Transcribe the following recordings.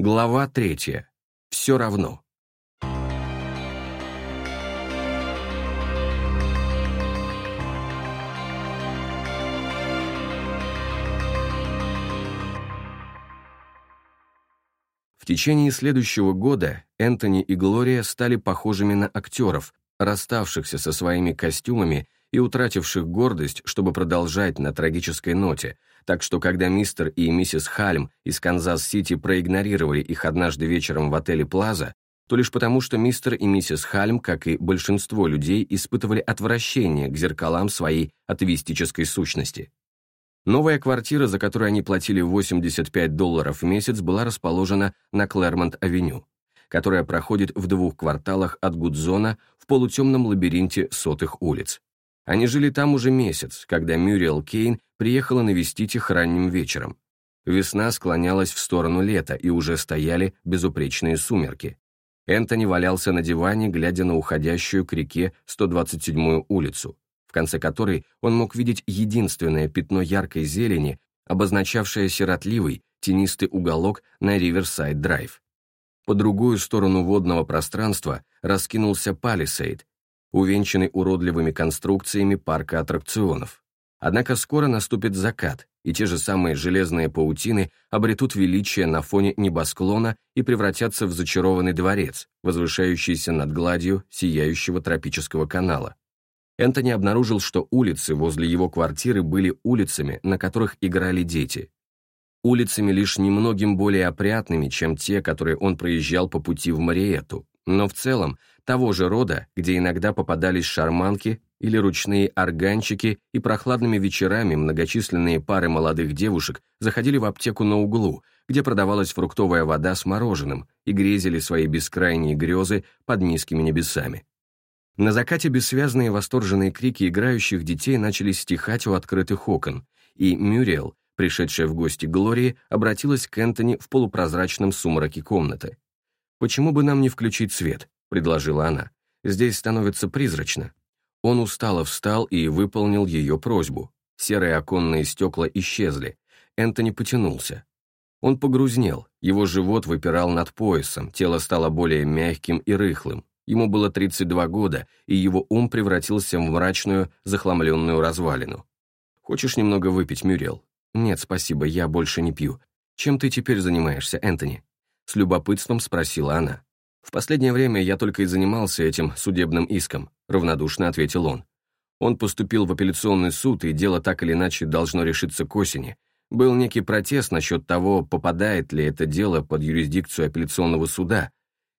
Глава третья. Все равно. В течение следующего года Энтони и Глория стали похожими на актеров, расставшихся со своими костюмами и утративших гордость, чтобы продолжать на трагической ноте, так что когда мистер и миссис Хальм из Канзас-Сити проигнорировали их однажды вечером в отеле «Плаза», то лишь потому, что мистер и миссис Хальм, как и большинство людей, испытывали отвращение к зеркалам своей атеистической сущности. Новая квартира, за которую они платили 85 долларов в месяц, была расположена на Клэрмонт-авеню, которая проходит в двух кварталах от Гудзона в полутемном лабиринте сотых улиц. Они жили там уже месяц, когда Мюриэл Кейн приехала навестить их ранним вечером. Весна склонялась в сторону лета, и уже стояли безупречные сумерки. Энтони валялся на диване, глядя на уходящую к реке 127-ю улицу, в конце которой он мог видеть единственное пятно яркой зелени, обозначавшее сиротливый, тенистый уголок на Риверсайд-драйв. По другую сторону водного пространства раскинулся Палисейд, увенчанный уродливыми конструкциями парка аттракционов. Однако скоро наступит закат, и те же самые железные паутины обретут величие на фоне небосклона и превратятся в зачарованный дворец, возвышающийся над гладью сияющего тропического канала. Энтони обнаружил, что улицы возле его квартиры были улицами, на которых играли дети. Улицами лишь немногим более опрятными, чем те, которые он проезжал по пути в Мариэту, но в целом того же рода, где иногда попадались шарманки или ручные органчики, и прохладными вечерами многочисленные пары молодых девушек заходили в аптеку на углу, где продавалась фруктовая вода с мороженым, и грезили свои бескрайние грезы под низкими небесами. На закате бессвязные восторженные крики играющих детей начали стихать у открытых окон, и Мюриэл, пришедшая в гости Глории, обратилась к Энтони в полупрозрачном сумраке комнаты. «Почему бы нам не включить свет?» — предложила она. «Здесь становится призрачно». Он устало встал и выполнил ее просьбу. Серые оконные стекла исчезли. Энтони потянулся. Он погрузнел, его живот выпирал над поясом, тело стало более мягким и рыхлым. Ему было 32 года, и его ум превратился в мрачную, захламленную развалину. «Хочешь немного выпить, Мюрел?» «Нет, спасибо, я больше не пью. Чем ты теперь занимаешься, Энтони?» С любопытством спросила она. «В последнее время я только и занимался этим судебным иском», равнодушно ответил он. Он поступил в апелляционный суд, и дело так или иначе должно решиться к осени. Был некий протест насчет того, попадает ли это дело под юрисдикцию апелляционного суда.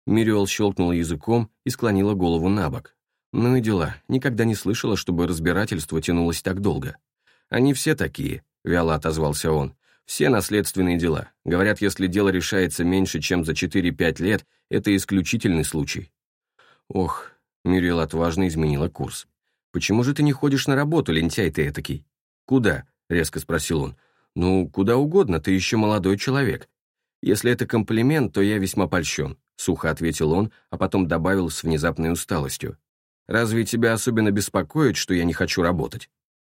Мириол щелкнула языком и склонила голову на бок. Ну и дела, никогда не слышала, чтобы разбирательство тянулось так долго. «Они все такие», — вяло отозвался он. Все наследственные дела. Говорят, если дело решается меньше, чем за 4-5 лет, это исключительный случай. Ох, Мюрриел отважно изменила курс. «Почему же ты не ходишь на работу, лентяй ты этакий?» «Куда?» — резко спросил он. «Ну, куда угодно, ты еще молодой человек. Если это комплимент, то я весьма польщен», — сухо ответил он, а потом добавил с внезапной усталостью. «Разве тебя особенно беспокоит, что я не хочу работать?»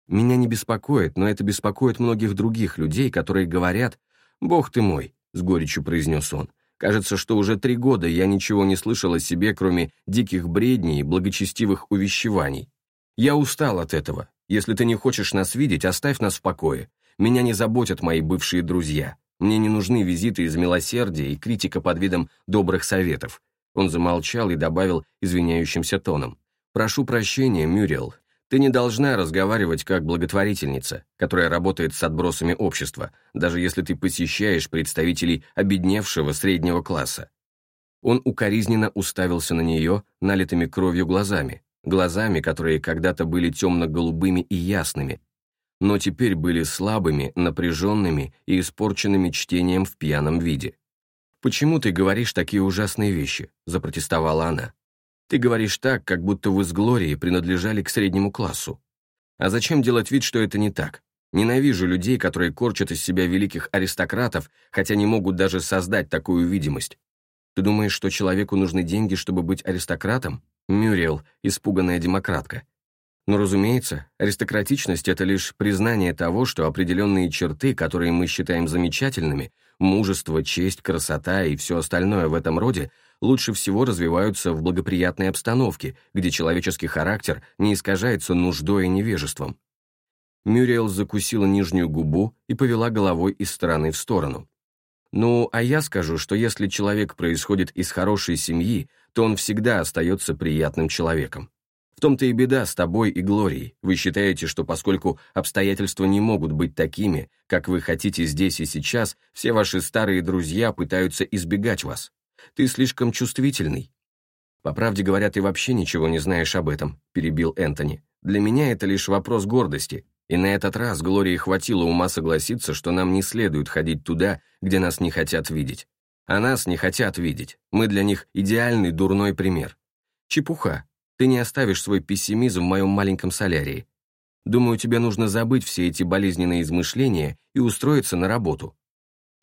Меня не беспокоит, но это беспокоит многих других людей, которые говорят «Бог ты мой», — с горечью произнес он. «Кажется, что уже три года я ничего не слышал о себе, кроме диких бредней и благочестивых увещеваний. Я устал от этого. Если ты не хочешь нас видеть, оставь нас в покое. Меня не заботят мои бывшие друзья. Мне не нужны визиты из милосердия и критика под видом добрых советов». Он замолчал и добавил извиняющимся тоном. «Прошу прощения, Мюрриел, ты не должна разговаривать как благотворительница, которая работает с отбросами общества, даже если ты посещаешь представителей обедневшего среднего класса. Он укоризненно уставился на нее налитыми кровью глазами, глазами, которые когда-то были темно-голубыми и ясными, но теперь были слабыми, напряженными и испорченными чтением в пьяном виде. «Почему ты говоришь такие ужасные вещи?» – запротестовала она. Ты говоришь так, как будто вы с Глорией принадлежали к среднему классу. А зачем делать вид, что это не так? Ненавижу людей, которые корчат из себя великих аристократов, хотя не могут даже создать такую видимость. Ты думаешь, что человеку нужны деньги, чтобы быть аристократом? Мюрриел, испуганная демократка. Но, разумеется, аристократичность — это лишь признание того, что определенные черты, которые мы считаем замечательными, Мужество, честь, красота и все остальное в этом роде лучше всего развиваются в благоприятной обстановке, где человеческий характер не искажается нуждой и невежеством. Мюриэл закусила нижнюю губу и повела головой из стороны в сторону. «Ну, а я скажу, что если человек происходит из хорошей семьи, то он всегда остается приятным человеком. В том-то и беда с тобой и Глорией. Вы считаете, что поскольку обстоятельства не могут быть такими, как вы хотите здесь и сейчас, все ваши старые друзья пытаются избегать вас. Ты слишком чувствительный». «По правде говоря, ты вообще ничего не знаешь об этом», — перебил Энтони. «Для меня это лишь вопрос гордости. И на этот раз Глории хватило ума согласиться, что нам не следует ходить туда, где нас не хотят видеть. А нас не хотят видеть. Мы для них идеальный дурной пример. Чепуха. Ты не оставишь свой пессимизм в моем маленьком солярии. Думаю, тебе нужно забыть все эти болезненные измышления и устроиться на работу.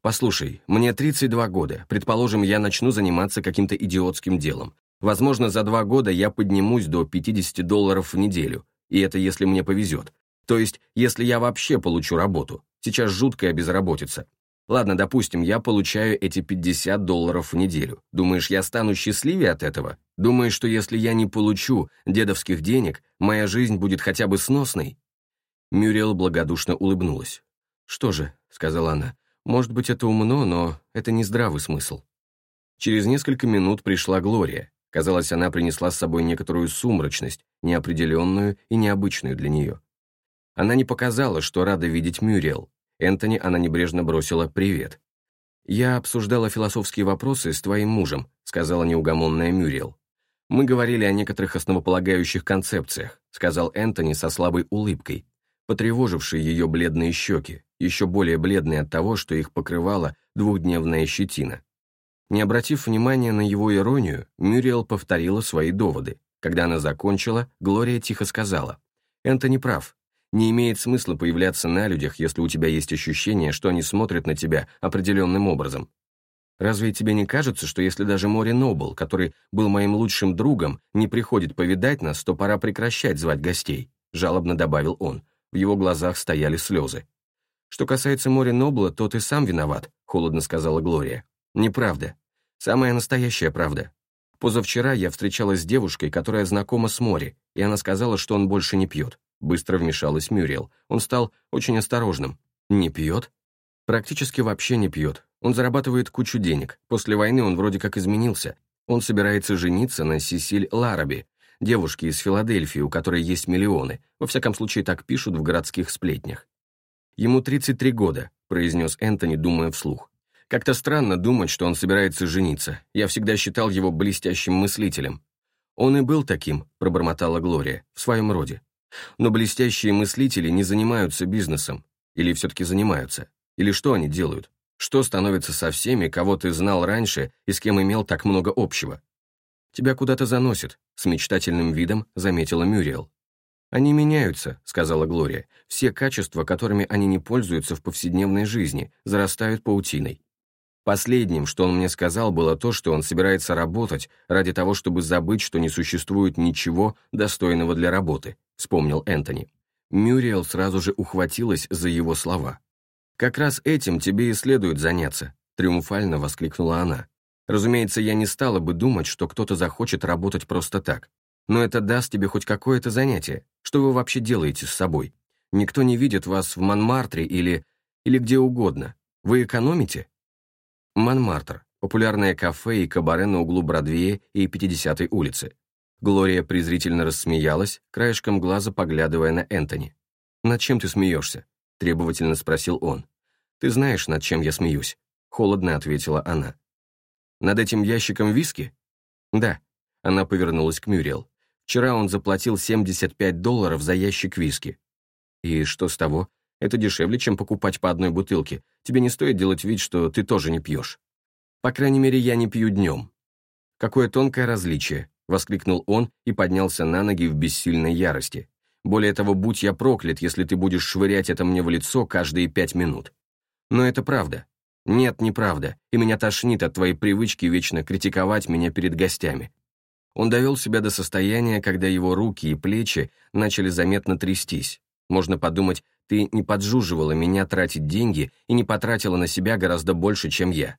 Послушай, мне 32 года. Предположим, я начну заниматься каким-то идиотским делом. Возможно, за два года я поднимусь до 50 долларов в неделю. И это если мне повезет. То есть, если я вообще получу работу. Сейчас жуткая безработица. Ладно, допустим, я получаю эти 50 долларов в неделю. Думаешь, я стану счастливее от этого? Думаешь, что если я не получу дедовских денег, моя жизнь будет хотя бы сносной?» Мюрриел благодушно улыбнулась. «Что же», — сказала она, — «может быть, это умно, но это не здравый смысл». Через несколько минут пришла Глория. Казалось, она принесла с собой некоторую сумрачность, неопределенную и необычную для нее. Она не показала, что рада видеть Мюриэл. Энтони она небрежно бросила «привет». «Я обсуждала философские вопросы с твоим мужем», сказала неугомонная Мюриэл. «Мы говорили о некоторых основополагающих концепциях», сказал Энтони со слабой улыбкой, потревожившей ее бледные щеки, еще более бледные от того, что их покрывала двухдневная щетина. Не обратив внимания на его иронию, Мюриэл повторила свои доводы. Когда она закончила, Глория тихо сказала, «Энтони прав, не имеет смысла появляться на людях, если у тебя есть ощущение, что они смотрят на тебя определенным образом. Разве тебе не кажется, что если даже Мори Нобл, который был моим лучшим другом, не приходит повидать нас, то пора прекращать звать гостей?» Жалобно добавил он. В его глазах стояли слезы. «Что касается Мори Нобла, то ты сам виноват», — холодно сказала Глория. «Неправда. Самая настоящая правда. Позавчера я встречалась с девушкой, которая знакома с Мори, и она сказала, что он больше не пьет. Быстро вмешалась Мюрриел. Он стал очень осторожным. Не пьет? Практически вообще не пьет. Он зарабатывает кучу денег. После войны он вроде как изменился. Он собирается жениться на Сесиль Лараби, девушке из Филадельфии, у которой есть миллионы. Во всяком случае, так пишут в городских сплетнях. «Ему 33 года», — произнес Энтони, думая вслух. «Как-то странно думать, что он собирается жениться. Я всегда считал его блестящим мыслителем». «Он и был таким», — пробормотала Глория, — «в своем роде. Но блестящие мыслители не занимаются бизнесом. Или все-таки занимаются? Или что они делают? Что становится со всеми, кого ты знал раньше и с кем имел так много общего? Тебя куда-то заносит, с мечтательным видом заметила Мюриел. «Они меняются», — сказала Глория. «Все качества, которыми они не пользуются в повседневной жизни, зарастают паутиной. Последним, что он мне сказал, было то, что он собирается работать ради того, чтобы забыть, что не существует ничего достойного для работы, вспомнил Энтони. Мюриел сразу же ухватилась за его слова. «Как раз этим тебе и следует заняться», — триумфально воскликнула она. «Разумеется, я не стала бы думать, что кто-то захочет работать просто так. Но это даст тебе хоть какое-то занятие. Что вы вообще делаете с собой? Никто не видит вас в Монмартре или... или где угодно. Вы экономите?» Монмартр – популярное кафе и кабаре на углу Бродвея и 50-й улицы. Глория презрительно рассмеялась, краешком глаза поглядывая на Энтони. «Над чем ты смеешься?» – требовательно спросил он. «Ты знаешь, над чем я смеюсь?» – холодно ответила она. «Над этим ящиком виски?» «Да». Она повернулась к Мюрриел. «Вчера он заплатил 75 долларов за ящик виски». «И что с того? Это дешевле, чем покупать по одной бутылке. Тебе не стоит делать вид, что ты тоже не пьешь. По крайней мере, я не пью днем. Какое тонкое различие, воскликнул он и поднялся на ноги в бессильной ярости. Более того, будь я проклят, если ты будешь швырять это мне в лицо каждые пять минут. Но это правда. Нет, неправда, и меня тошнит от твоей привычки вечно критиковать меня перед гостями. Он довел себя до состояния, когда его руки и плечи начали заметно трястись. Можно подумать, Ты не поджуживала меня тратить деньги и не потратила на себя гораздо больше, чем я.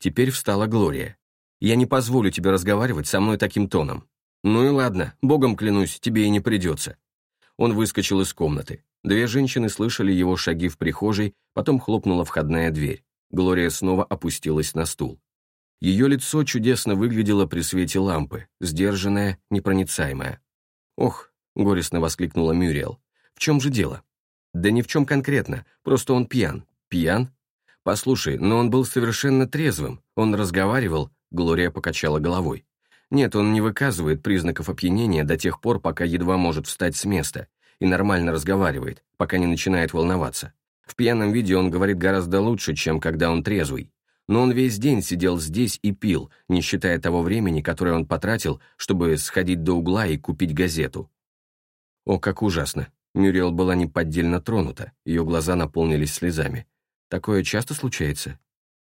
Теперь встала Глория. Я не позволю тебе разговаривать со мной таким тоном. Ну и ладно, богом клянусь, тебе и не придется. Он выскочил из комнаты. Две женщины слышали его шаги в прихожей, потом хлопнула входная дверь. Глория снова опустилась на стул. Ее лицо чудесно выглядело при свете лампы, сдержанное, непроницаемое. «Ох», — горестно воскликнула Мюриел, — «в чем же дело?» «Да ни в чем конкретно, просто он пьян». «Пьян?» «Послушай, но он был совершенно трезвым, он разговаривал...» Глория покачала головой. «Нет, он не выказывает признаков опьянения до тех пор, пока едва может встать с места, и нормально разговаривает, пока не начинает волноваться. В пьяном виде он говорит гораздо лучше, чем когда он трезвый. Но он весь день сидел здесь и пил, не считая того времени, которое он потратил, чтобы сходить до угла и купить газету. О, как ужасно. Мюриел была неподдельно тронута, ее глаза наполнились слезами. Такое часто случается?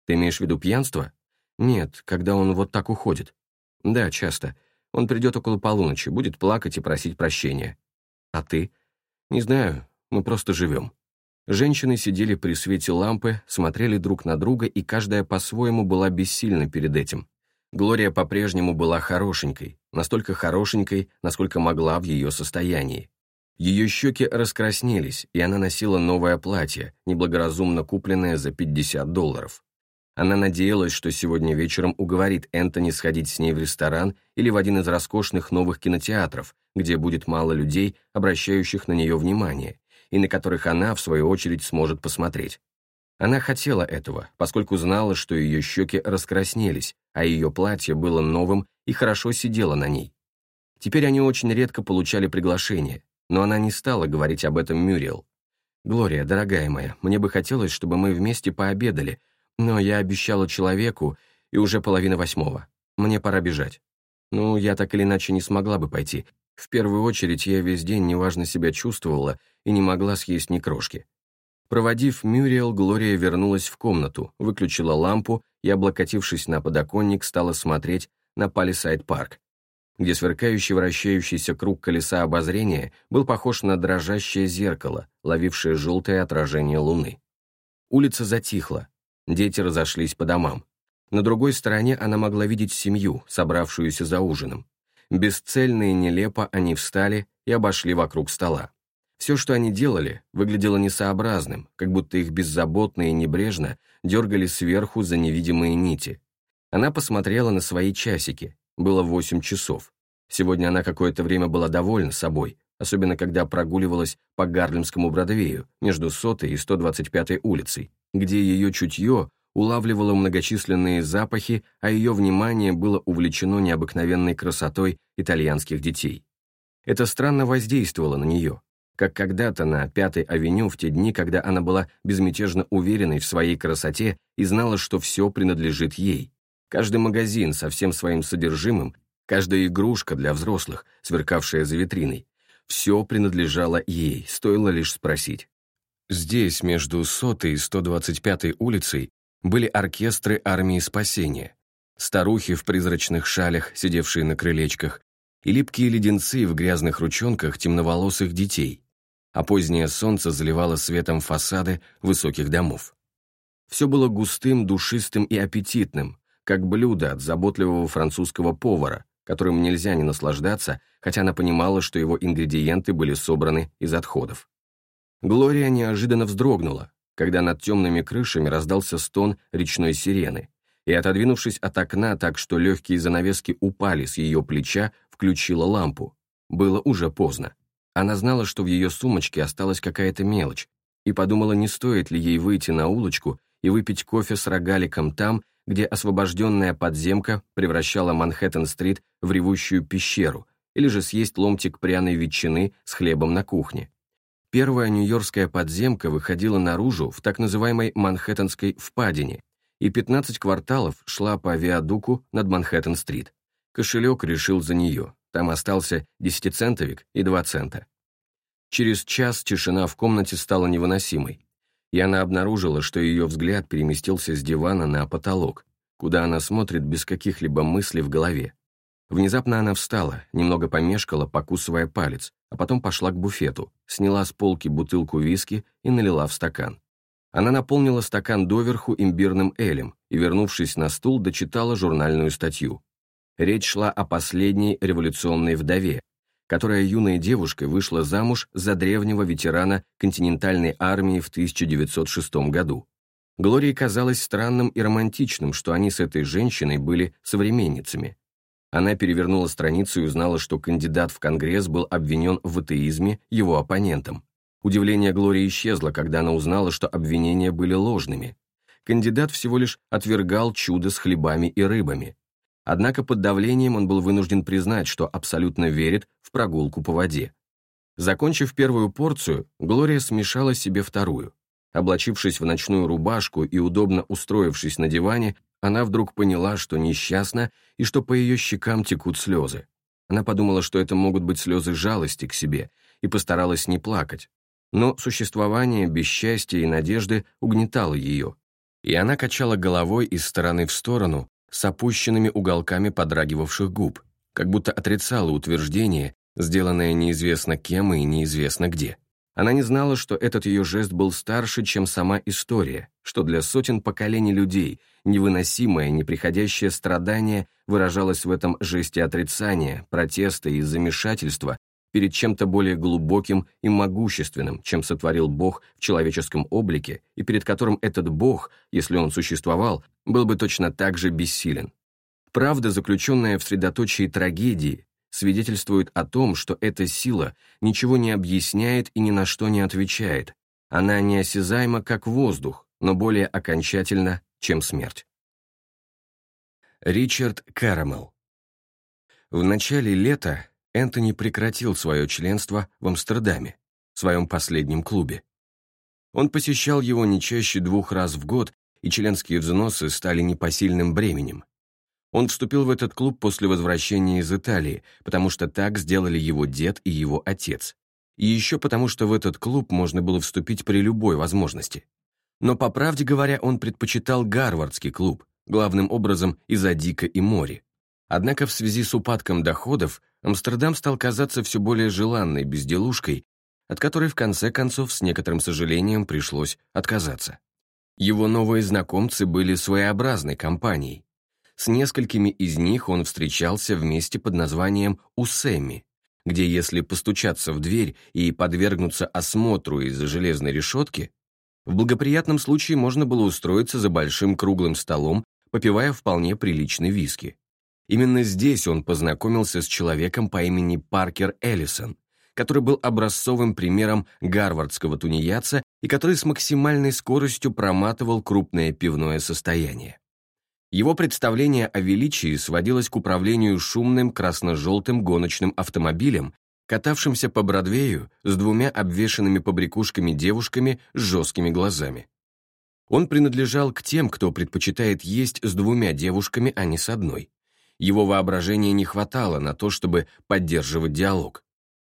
Ты имеешь в виду пьянство? Нет, когда он вот так уходит. Да, часто. Он придет около полуночи, будет плакать и просить прощения. А ты? Не знаю, мы просто живем. Женщины сидели при свете лампы, смотрели друг на друга, и каждая по-своему была бессильна перед этим. Глория по-прежнему была хорошенькой, настолько хорошенькой, насколько могла в ее состоянии. Ее щеки раскраснелись, и она носила новое платье, неблагоразумно купленное за 50 долларов. Она надеялась, что сегодня вечером уговорит Энтони сходить с ней в ресторан или в один из роскошных новых кинотеатров, где будет мало людей, обращающих на нее внимание, и на которых она, в свою очередь, сможет посмотреть. Она хотела этого, поскольку знала, что ее щеки раскраснелись, а ее платье было новым и хорошо сидело на ней. Теперь они очень редко получали приглашение, но она не стала говорить об этом Мюриел. «Глория, дорогая моя, мне бы хотелось, чтобы мы вместе пообедали, но я обещала человеку, и уже половина восьмого. Мне пора бежать. Ну, я так или иначе не смогла бы пойти, в первую очередь я весь день неважно себя чувствовала и не могла съесть ни крошки. Проводив Мюриел, Глория вернулась в комнату, выключила лампу и, облокотившись на подоконник, стала смотреть на Палисайд-парк, где сверкающий вращающийся круг колеса обозрения был похож на дрожащее зеркало, ловившее желтое отражение луны. Улица затихла, дети разошлись по домам. На другой стороне она могла видеть семью, собравшуюся за ужином. Бесцельно и нелепо они встали и обошли вокруг стола. Все, что они делали, выглядело несообразным, как будто их беззаботно и небрежно дергали сверху за невидимые нити. Она посмотрела на свои часики. Было восемь часов. Сегодня она какое-то время была довольна собой, особенно когда прогуливалась по Гарлемскому Бродвею между Сотой и 125-й улицей, где ее чутье улавливала многочисленные запахи, а ее внимание было увлечено необыкновенной красотой итальянских детей. Это странно воздействовало на нее, как когда-то на Пятой авеню в те дни, когда она была безмятежно уверенной в своей красоте и знала, что все принадлежит ей. Каждый магазин со всем своим содержимым, каждая игрушка для взрослых, сверкавшая за витриной, все принадлежало ей, стоило лишь спросить. Здесь, между Сотой и 125-й улицей, были оркестры армии спасения, старухи в призрачных шалях, сидевшие на крылечках, и липкие леденцы в грязных ручонках темноволосых детей, а позднее солнце заливало светом фасады высоких домов. Все было густым, душистым и аппетитным, как блюдо от заботливого французского повара, которым нельзя не наслаждаться, хотя она понимала, что его ингредиенты были собраны из отходов. Глория неожиданно вздрогнула, когда над темными крышами раздался стон речной сирены, и, отодвинувшись от окна так, что легкие занавески упали с ее плеча, включила лампу. Было уже поздно. Она знала, что в ее сумочке осталась какая-то мелочь, и подумала, не стоит ли ей выйти на улочку и выпить кофе с рогаликом там, где освобожденная подземка превращала Манхэттен-стрит в ревущую пещеру, или же съесть ломтик пряной ветчины с хлебом на кухне. Первая нью-йоркская подземка выходила наружу в так называемой Манхэттенской впадине, и 15 кварталов шла по виадуку над Манхэттен-стрит. Кошелек решил за нее, там остался десятицентовик и два цента. Через час тишина в комнате стала невыносимой, и она обнаружила, что ее взгляд переместился с дивана на потолок, куда она смотрит без каких-либо мыслей в голове. Внезапно она встала, немного помешкала, покусывая палец, а потом пошла к буфету, сняла с полки бутылку виски и налила в стакан. Она наполнила стакан доверху имбирным элем и, вернувшись на стул, дочитала журнальную статью. Речь шла о последней революционной вдове, которая юной девушкой вышла замуж за древнего ветерана континентальной армии в 1906 году. Глории казалось странным и романтичным, что они с этой женщиной были современницами. Она перевернула страницу и узнала, что кандидат в Конгресс был обвинен в атеизме его оппонентом. Удивление Глории исчезло, когда она узнала, что обвинения были ложными. Кандидат всего лишь отвергал чудо с хлебами и рыбами. Однако под давлением он был вынужден признать, что абсолютно верит в прогулку по воде. Закончив первую порцию, Глория смешала себе вторую. Облачившись в ночную рубашку и удобно устроившись на диване, она вдруг поняла, что несчастна и что по ее щекам текут слезы. Она подумала, что это могут быть слезы жалости к себе, и постаралась не плакать. Но существование без счастья и надежды угнетало ее, и она качала головой из стороны в сторону с опущенными уголками подрагивавших губ, как будто отрицала утверждение, сделанное неизвестно кем и неизвестно где. Она не знала, что этот ее жест был старше, чем сама история, что для сотен поколений людей невыносимое, неприходящее страдание выражалось в этом жесте отрицания, протеста и замешательства перед чем-то более глубоким и могущественным, чем сотворил Бог в человеческом облике, и перед которым этот Бог, если он существовал, был бы точно так же бессилен. Правда, заключенная в средоточии трагедии, свидетельствует о том, что эта сила ничего не объясняет и ни на что не отвечает. Она неосязаема, как воздух, но более окончательно, чем смерть. Ричард Карамел В начале лета Энтони прекратил свое членство в Амстердаме, в своем последнем клубе. Он посещал его не чаще двух раз в год, и членские взносы стали непосильным бременем. Он вступил в этот клуб после возвращения из Италии, потому что так сделали его дед и его отец. И еще потому, что в этот клуб можно было вступить при любой возможности. Но, по правде говоря, он предпочитал Гарвардский клуб, главным образом из-за Дика и Мори. Однако в связи с упадком доходов Амстердам стал казаться все более желанной безделушкой, от которой в конце концов с некоторым сожалением пришлось отказаться. Его новые знакомцы были своеобразной компанией, с несколькими из них он встречался вместе под названием «Усеми», где если постучаться в дверь и подвергнуться осмотру из-за железной решетки, в благоприятном случае можно было устроиться за большим круглым столом, попивая вполне приличный виски. Именно здесь он познакомился с человеком по имени Паркер Эллисон, который был образцовым примером гарвардского тунеядца и который с максимальной скоростью проматывал крупное пивное состояние. Его представление о величии сводилось к управлению шумным красно-желтым гоночным автомобилем, катавшимся по Бродвею с двумя обвешанными побрякушками девушками с жесткими глазами. Он принадлежал к тем, кто предпочитает есть с двумя девушками, а не с одной. Его воображения не хватало на то, чтобы поддерживать диалог.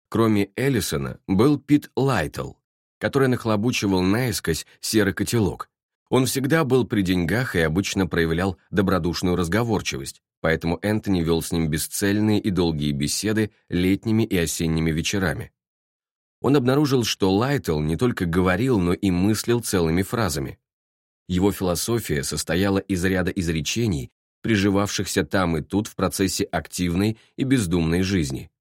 Кроме Эллисона был Пит Лайтл, который нахлобучивал наискось серый котелок, он всегда был при деньгах и обычно проявлял добродушную разговорчивость, поэтому Энтони вел с ним бесцельные и долгие беседы летними и осенними вечерами. Он обнаружил, что Лайтл не только говорил, но и мыслил целыми фразами. Его философия состояла из ряда изречений, приживавшихся там и тут в процессе активной и бездумной жизни.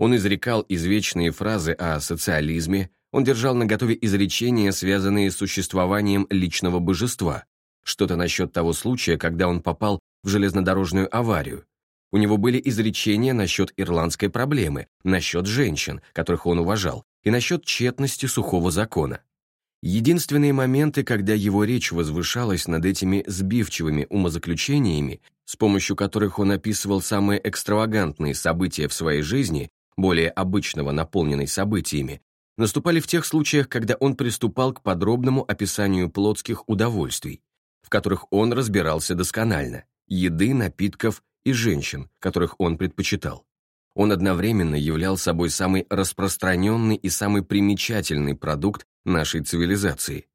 Он изрекал извечные фразы о социализме, он держал наготове изречения, связанные с существованием личного божества, что-то насчет того случая, когда он попал в железнодорожную аварию. У него были изречения насчет ирландской проблемы, насчет женщин, которых он уважал, и насчет тщетности сухого закона. Единственные моменты, когда его речь возвышалась над этими сбивчивыми умозаключениями, с помощью которых он описывал самые экстравагантные события в своей жизни, более обычного наполненной событиями, наступали в тех случаях, когда он приступал к подробному описанию плотских удовольствий, в которых он разбирался досконально, еды, напитков и женщин, которых он предпочитал. Он одновременно являл собой самый распространенный и самый примечательный продукт нашей цивилизации.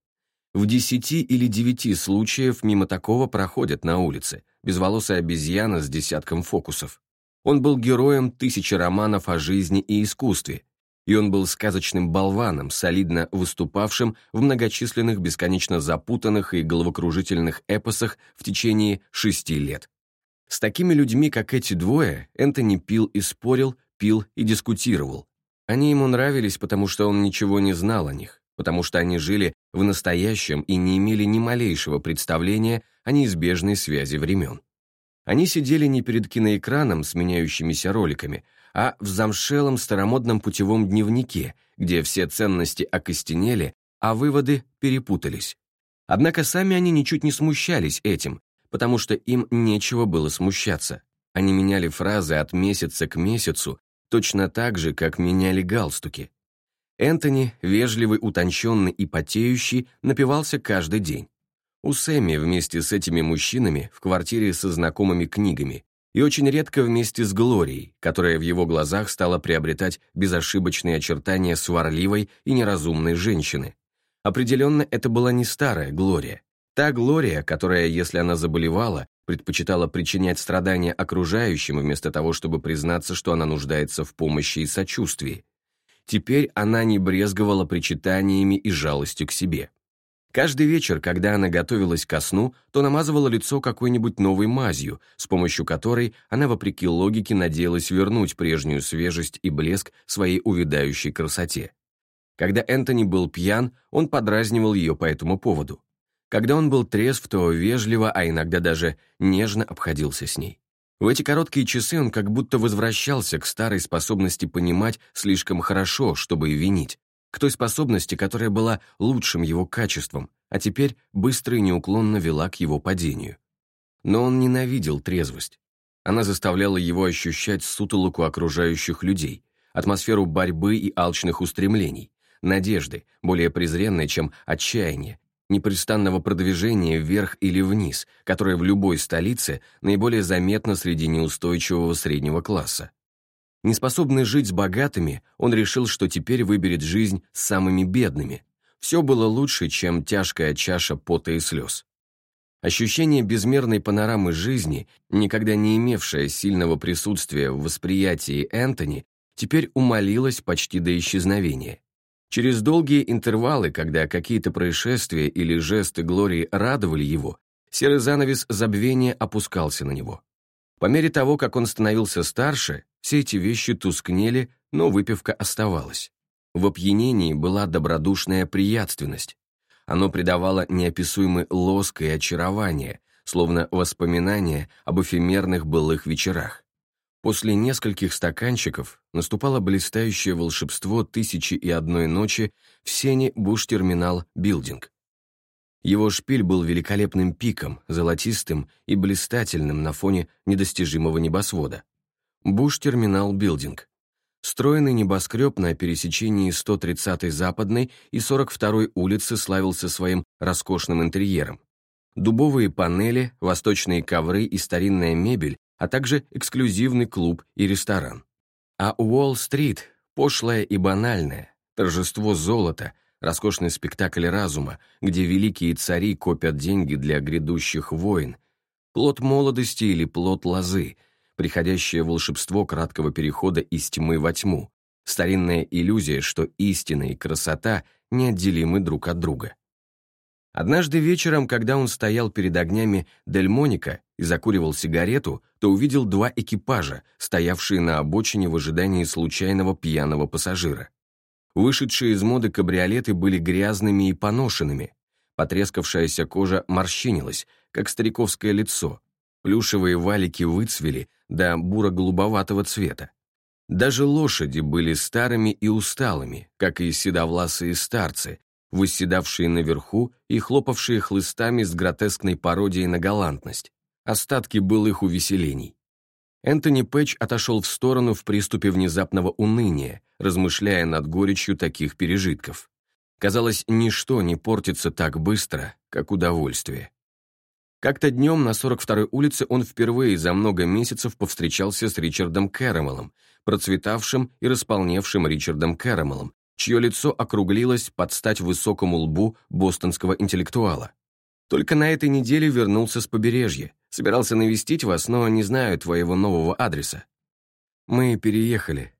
В десяти или девяти случаев мимо такого проходят на улице, безволосая обезьяна с десятком фокусов. Он был героем тысячи романов о жизни и искусстве, и он был сказочным болваном, солидно выступавшим в многочисленных бесконечно запутанных и головокружительных эпосах в течение шести лет. С такими людьми, как эти двое, Энтони пил и спорил, пил и дискутировал. Они ему нравились, потому что он ничего не знал о них, потому что они жили в настоящем и не имели ни малейшего представления о неизбежной связи времен. Они сидели не перед киноэкраном с меняющимися роликами, а в замшелом старомодном путевом дневнике, где все ценности окостенели, а выводы перепутались. Однако сами они ничуть не смущались этим, потому что им нечего было смущаться. Они меняли фразы от месяца к месяцу, точно так же, как меняли галстуки. Энтони, вежливый, утонченный и потеющий, напивался каждый день. У Сэмми вместе с этими мужчинами в квартире со знакомыми книгами, и очень редко вместе с Глорией, которая в его глазах стала приобретать безошибочные очертания сварливой и неразумной женщины. Определенно, это была не старая Глория. Та Глория, которая, если она заболевала, предпочитала причинять страдания окружающим вместо того, чтобы признаться, что она нуждается в помощи и сочувствии. Теперь она не брезговала причитаниями и жалостью к себе. Каждый вечер, когда она готовилась ко сну, то намазывала лицо какой-нибудь новой мазью, с помощью которой она, вопреки логике, надеялась вернуть прежнюю свежесть и блеск своей увядающей красоте. Когда Энтони был пьян, он подразнивал ее по этому поводу. Когда он был трезв, то вежливо, а иногда даже нежно обходился с ней. В эти короткие часы он как будто возвращался к старой способности понимать слишком хорошо, чтобы и винить, к той способности, которая была лучшим его качеством, а теперь быстро и неуклонно вела к его падению. Но он ненавидел трезвость. Она заставляла его ощущать сутолоку окружающих людей, атмосферу борьбы и алчных устремлений, надежды, более презренной, чем отчаяние, непрестанного продвижения вверх или вниз, которое в любой столице наиболее заметно среди неустойчивого среднего класса. Неспособный жить с богатыми, он решил, что теперь выберет жизнь с самыми бедными. Все было лучше, чем тяжкая чаша пота и слез. Ощущение безмерной панорамы жизни, никогда не имевшее сильного присутствия в восприятии Энтони, теперь умолилось почти до исчезновения. Через долгие интервалы, когда какие-то происшествия или жесты Глории радовали его, серый занавес забвения опускался на него. По мере того, как он становился старше, все эти вещи тускнели, но выпивка оставалась. В опьянении была добродушная приятственность. Оно придавало неописуемый лоск и очарование, словно воспоминание об эфемерных былых вечерах. После нескольких стаканчиков наступало блистающее волшебство «Тысячи и одной ночи» в сене Буш-терминал Билдинг. Его шпиль был великолепным пиком, золотистым и блистательным на фоне недостижимого небосвода. Буш-терминал Билдинг. Стройный небоскреб на пересечении 130-й Западной и 42-й улицы славился своим роскошным интерьером. Дубовые панели, восточные ковры и старинная мебель, а также эксклюзивный клуб и ресторан. А Уолл-стрит, пошлая и банальная, торжество золота, роскошный спектакль разума, где великие цари копят деньги для грядущих войн, плод молодости или плод лозы, приходящее волшебство краткого перехода из тьмы во тьму, старинная иллюзия, что истина и красота неотделимы друг от друга. Однажды вечером, когда он стоял перед огнями Дельмоника и закуривал сигарету, то увидел два экипажа, стоявшие на обочине в ожидании случайного пьяного пассажира. Вышедшие из моды кабриолеты были грязными и поношенными. Потрескавшаяся кожа морщинилась, как стариковское лицо. Плюшевые валики выцвели до буро-голубоватого цвета. Даже лошади были старыми и усталыми, как и седовласые старцы, восседавшие наверху и хлопавшие хлыстами с гротескной пародией на галантность, остатки былых увеселений. Энтони Пэтч отошел в сторону в приступе внезапного уныния, размышляя над горечью таких пережитков. Казалось, ничто не портится так быстро, как удовольствие. Как-то днем на 42-й улице он впервые за много месяцев повстречался с Ричардом Кэрэмелом, процветавшим и располневшим Ричардом Кэрэмелом, чье лицо округлилось под стать высокому лбу бостонского интеллектуала. Только на этой неделе вернулся с побережья. Собирался навестить вас, но не знаю твоего нового адреса. Мы переехали».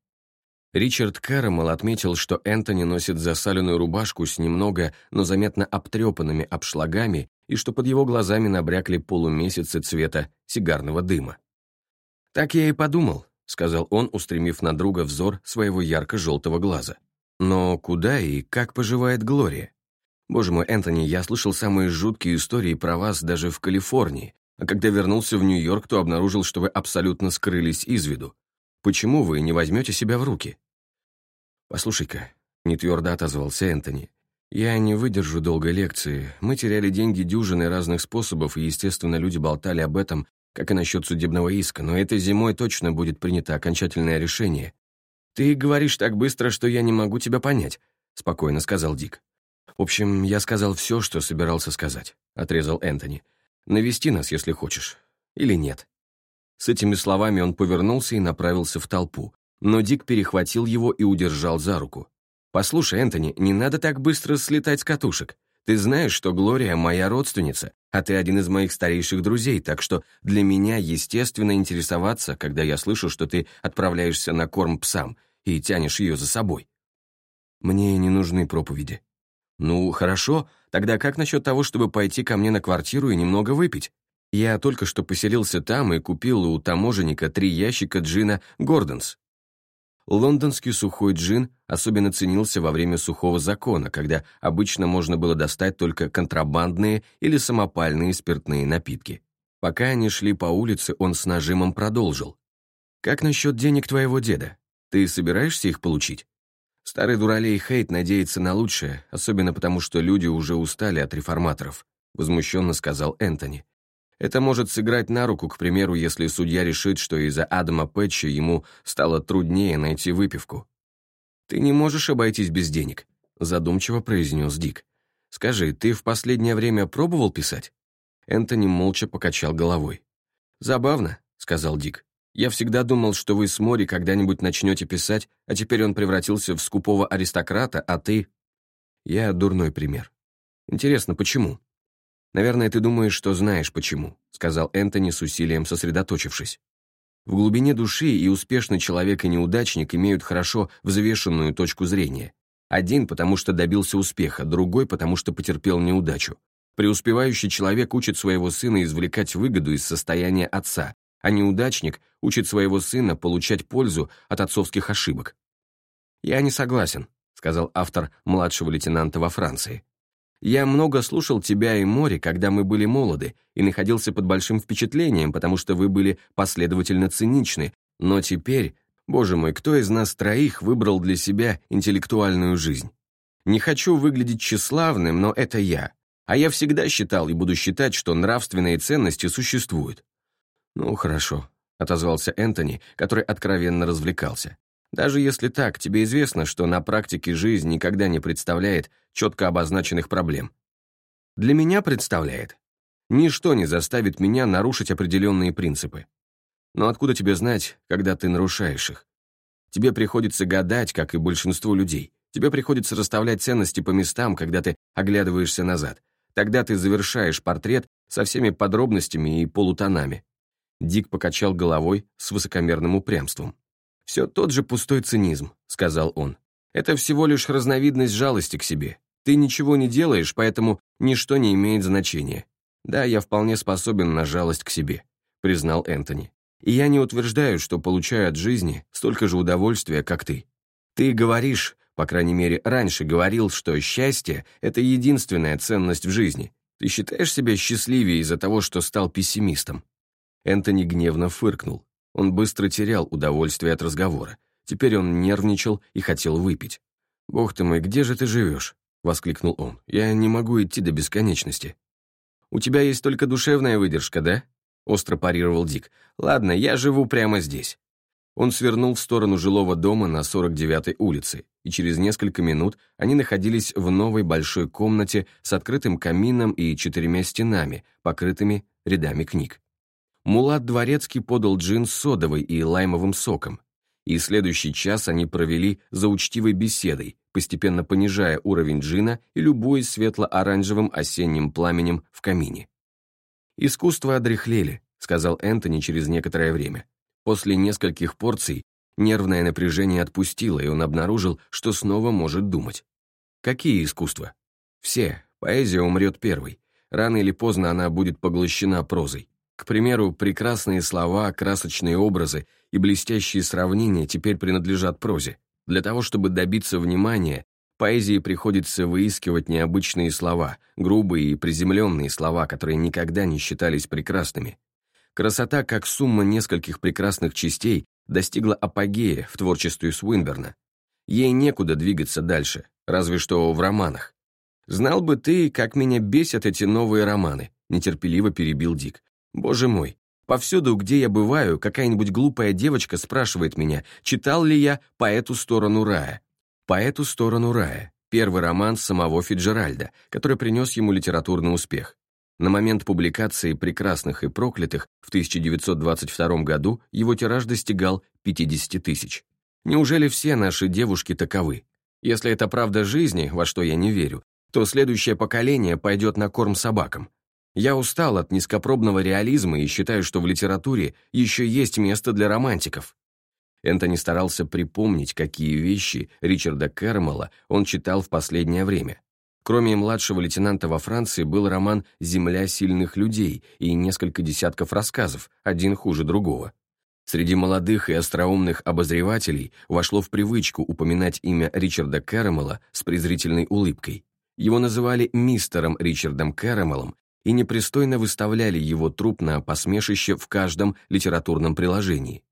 Ричард Кэрэмэл отметил, что Энтони носит засаленную рубашку с немного, но заметно обтрепанными обшлагами и что под его глазами набрякли полумесяцы цвета сигарного дыма. «Так я и подумал», — сказал он, устремив на друга взор своего ярко-желтого глаза. «Но куда и как поживает Глория? Боже мой, Энтони, я слышал самые жуткие истории про вас даже в Калифорнии, а когда вернулся в Нью-Йорк, то обнаружил, что вы абсолютно скрылись из виду. Почему вы не возьмете себя в руки?» «Послушай-ка», — нетвердо отозвался Энтони, «я не выдержу долгой лекции. Мы теряли деньги дюжины разных способов, и, естественно, люди болтали об этом, как и насчет судебного иска, но этой зимой точно будет принято окончательное решение. «Ты говоришь так быстро, что я не могу тебя понять», — спокойно сказал Дик. «В общем, я сказал все, что собирался сказать», — отрезал Энтони. «Навести нас, если хочешь. Или нет». С этими словами он повернулся и направился в толпу, но Дик перехватил его и удержал за руку. «Послушай, Энтони, не надо так быстро слетать с катушек. Ты знаешь, что Глория моя родственница, а ты один из моих старейших друзей, так что для меня естественно интересоваться, когда я слышу, что ты отправляешься на корм псам и тянешь ее за собой». «Мне не нужны проповеди», «Ну, хорошо, тогда как насчет того, чтобы пойти ко мне на квартиру и немного выпить? Я только что поселился там и купил у таможенника три ящика джина «Гордонс». Лондонский сухой джин особенно ценился во время сухого закона, когда обычно можно было достать только контрабандные или самопальные спиртные напитки. Пока они шли по улице, он с нажимом продолжил. «Как насчет денег твоего деда? Ты собираешься их получить?» Старый дуралей Хейт надеется на лучшее, особенно потому, что люди уже устали от реформаторов», — возмущенно сказал Энтони. «Это может сыграть на руку, к примеру, если судья решит, что из-за Адама Пэтча ему стало труднее найти выпивку». «Ты не можешь обойтись без денег», — задумчиво произнес Дик. «Скажи, ты в последнее время пробовал писать?» Энтони молча покачал головой. «Забавно», — сказал Дик. Я всегда думал, что вы с Мори когда-нибудь начнете писать, а теперь он превратился в скупого аристократа, а ты...» «Я дурной пример. Интересно, почему?» «Наверное, ты думаешь, что знаешь, почему», сказал Энтони с усилием сосредоточившись. В глубине души и успешный человек, и неудачник имеют хорошо взвешенную точку зрения. Один, потому что добился успеха, другой, потому что потерпел неудачу. Преуспевающий человек учит своего сына извлекать выгоду из состояния отца, а неудачник учит своего сына получать пользу от отцовских ошибок. «Я не согласен», — сказал автор младшего лейтенанта во Франции. «Я много слушал тебя и Мори, когда мы были молоды, и находился под большим впечатлением, потому что вы были последовательно циничны, но теперь, боже мой, кто из нас троих выбрал для себя интеллектуальную жизнь? Не хочу выглядеть тщеславным, но это я. А я всегда считал и буду считать, что нравственные ценности существуют. «Ну, хорошо», — отозвался Энтони, который откровенно развлекался. «Даже если так, тебе известно, что на практике жизнь никогда не представляет четко обозначенных проблем. Для меня представляет. Ничто не заставит меня нарушить определенные принципы. Но откуда тебе знать, когда ты нарушаешь их? Тебе приходится гадать, как и большинству людей. Тебе приходится расставлять ценности по местам, когда ты оглядываешься назад. Тогда ты завершаешь портрет со всеми подробностями и полутонами. Дик покачал головой с высокомерным упрямством. «Все тот же пустой цинизм», — сказал он. «Это всего лишь разновидность жалости к себе. Ты ничего не делаешь, поэтому ничто не имеет значения. Да, я вполне способен на жалость к себе», — признал Энтони. «И я не утверждаю, что получаю от жизни столько же удовольствия, как ты. Ты говоришь, по крайней мере, раньше говорил, что счастье — это единственная ценность в жизни. Ты считаешь себя счастливее из-за того, что стал пессимистом?» Энтони гневно фыркнул. Он быстро терял удовольствие от разговора. Теперь он нервничал и хотел выпить. «Бог ты мой, где же ты живешь?» — воскликнул он. «Я не могу идти до бесконечности». «У тебя есть только душевная выдержка, да?» — остро парировал Дик. «Ладно, я живу прямо здесь». Он свернул в сторону жилого дома на 49-й улице, и через несколько минут они находились в новой большой комнате с открытым камином и четырьмя стенами, покрытыми рядами книг. Мулат Дворецкий подал джин с содовой и лаймовым соком, и следующий час они провели за учтивой беседой, постепенно понижая уровень джина и любуясь светло-оранжевым осенним пламенем в камине. «Искусство одряхлели», — сказал Энтони через некоторое время. После нескольких порций Нервное напряжение отпустило, и он обнаружил, что снова может думать. Какие искусства? Все. Поэзия умрет первой. Рано или поздно она будет поглощена прозой. К примеру, прекрасные слова, красочные образы и блестящие сравнения теперь принадлежат прозе. Для того, чтобы добиться внимания, поэзии приходится выискивать необычные слова, грубые и приземленные слова, которые никогда не считались прекрасными. Красота, как сумма нескольких прекрасных частей, достигла апогея в творчестве Суинберна. Ей некуда двигаться дальше, разве что в романах. «Знал бы ты, как меня бесят эти новые романы», — нетерпеливо перебил Дик. «Боже мой, повсюду, где я бываю, какая-нибудь глупая девочка спрашивает меня, читал ли я «По эту сторону рая». «По эту сторону рая» — первый роман самого Фиджеральда, который принес ему литературный успех. На момент публикации «Прекрасных и проклятых» в 1922 году его тираж достигал 50 тысяч. Неужели все наши девушки таковы? Если это правда жизни, во что я не верю, то следующее поколение пойдет на корм собакам. Я устал от низкопробного реализма и считаю, что в литературе еще есть место для романтиков. Энтони старался припомнить, какие вещи Ричарда Кэрмела он читал в последнее время. Кроме младшего лейтенанта во Франции был роман «Земля сильных людей» и несколько десятков рассказов, один хуже другого. Среди молодых и остроумных обозревателей вошло в привычку упоминать имя Ричарда Кэрэмела с презрительной улыбкой. Его называли мистером Ричардом Кэрэмелом и непристойно выставляли его труп на посмешище в каждом литературном приложении.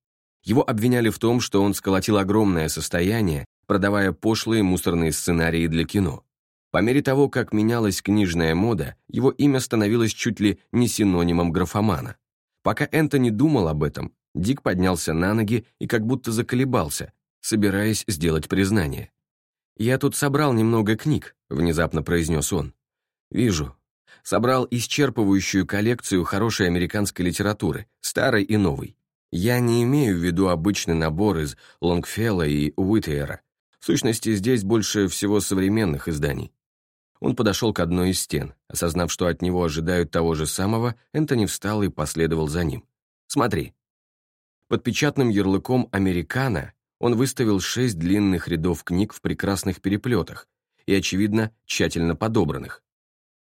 Его обвиняли в том, что он сколотил огромное состояние, продавая пошлые мусорные сценарии для кино. По мере того, как менялась книжная мода, его имя становилось чуть ли не синонимом графомана. Пока Энтони думал об этом, Дик поднялся на ноги и как будто заколебался, собираясь сделать признание. «Я тут собрал немного книг», — внезапно произнес он. «Вижу. Собрал исчерпывающую коллекцию хорошей американской литературы, старой и новой. Я не имею в виду обычный набор из Лонгфелла и Уитейра. В сущности, здесь больше всего современных изданий. Он подошел к одной из стен. Осознав, что от него ожидают того же самого, Энтони встал и последовал за ним. «Смотри». Под печатным ярлыком «Американо» он выставил шесть длинных рядов книг в прекрасных переплетах и, очевидно, тщательно подобранных.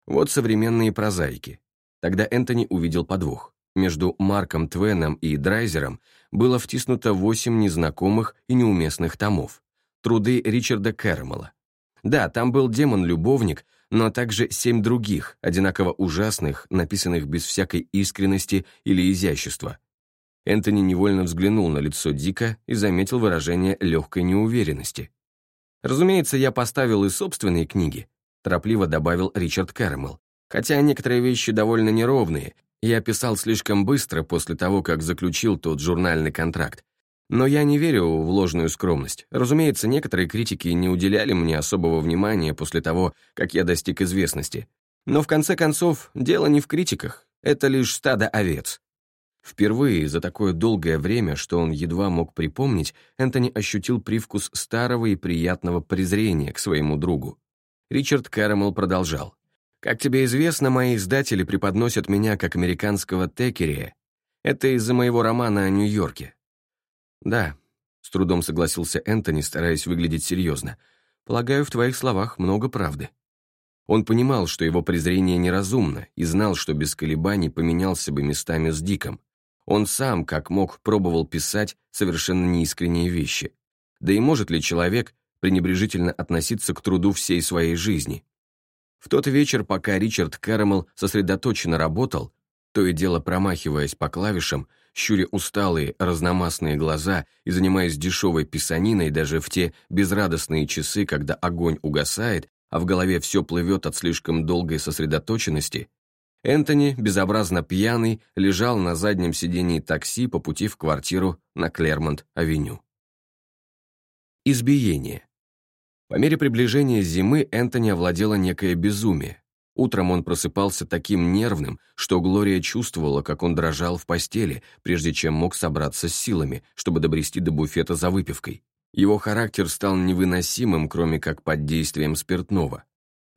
Вот современные прозаики. Тогда Энтони увидел подвох. Между Марком Твеном и Драйзером было втиснуто восемь незнакомых и неуместных томов. Труды Ричарда Кэрэмела. Да, там был демон-любовник, но также семь других, одинаково ужасных, написанных без всякой искренности или изящества. Энтони невольно взглянул на лицо Дика и заметил выражение легкой неуверенности. «Разумеется, я поставил и собственные книги», торопливо добавил Ричард Кэрэмэл. «Хотя некоторые вещи довольно неровные, я писал слишком быстро после того, как заключил тот журнальный контракт. Но я не верю в ложную скромность. Разумеется, некоторые критики не уделяли мне особого внимания после того, как я достиг известности. Но в конце концов, дело не в критиках, это лишь стадо овец. Впервые за такое долгое время, что он едва мог припомнить, Энтони ощутил привкус старого и приятного презрения к своему другу. Ричард Кэрэмэл продолжал. «Как тебе известно, мои издатели преподносят меня как американского Текерия. Это из-за моего романа о Нью-Йорке. «Да», — с трудом согласился Энтони, стараясь выглядеть серьезно. «Полагаю, в твоих словах много правды». Он понимал, что его презрение неразумно, и знал, что без колебаний поменялся бы местами с Диком. Он сам, как мог, пробовал писать совершенно неискренние вещи. Да и может ли человек пренебрежительно относиться к труду всей своей жизни? В тот вечер, пока Ричард Кэрэмэл сосредоточенно работал, то и дело промахиваясь по клавишам, щуря усталые, разномастные глаза и занимаясь дешевой писаниной даже в те безрадостные часы, когда огонь угасает, а в голове все плывет от слишком долгой сосредоточенности, Энтони, безобразно пьяный, лежал на заднем сидении такси по пути в квартиру на Клермонт-авеню. Избиение. По мере приближения зимы Энтони овладело некое безумие. Утром он просыпался таким нервным, что Глория чувствовала, как он дрожал в постели, прежде чем мог собраться с силами, чтобы добрести до буфета за выпивкой. Его характер стал невыносимым, кроме как под действием спиртного.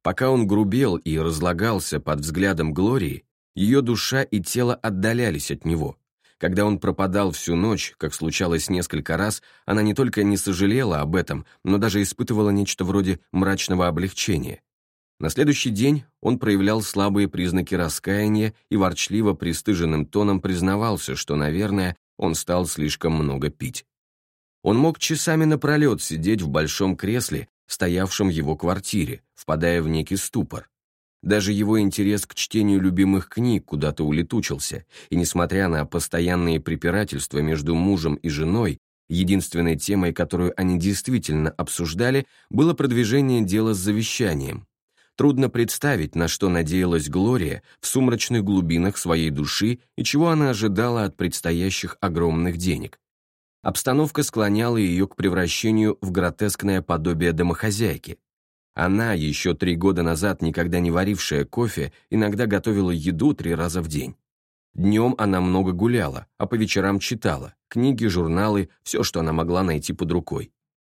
Пока он грубел и разлагался под взглядом Глории, ее душа и тело отдалялись от него. Когда он пропадал всю ночь, как случалось несколько раз, она не только не сожалела об этом, но даже испытывала нечто вроде мрачного облегчения. На следующий день он проявлял слабые признаки раскаяния и ворчливо пристыженным тоном признавался, что, наверное, он стал слишком много пить. Он мог часами напролет сидеть в большом кресле, стоявшем в его квартире, впадая в некий ступор. Даже его интерес к чтению любимых книг куда-то улетучился, и несмотря на постоянные препирательства между мужем и женой, единственной темой, которую они действительно обсуждали, было продвижение дела с завещанием. Трудно представить, на что надеялась Глория в сумрачных глубинах своей души и чего она ожидала от предстоящих огромных денег. Обстановка склоняла ее к превращению в гротескное подобие домохозяйки, она, еще три года назад никогда не варившая кофе, иногда готовила еду три раза в день. Днем она много гуляла, а по вечерам читала. Книги, журналы, все, что она могла найти под рукой.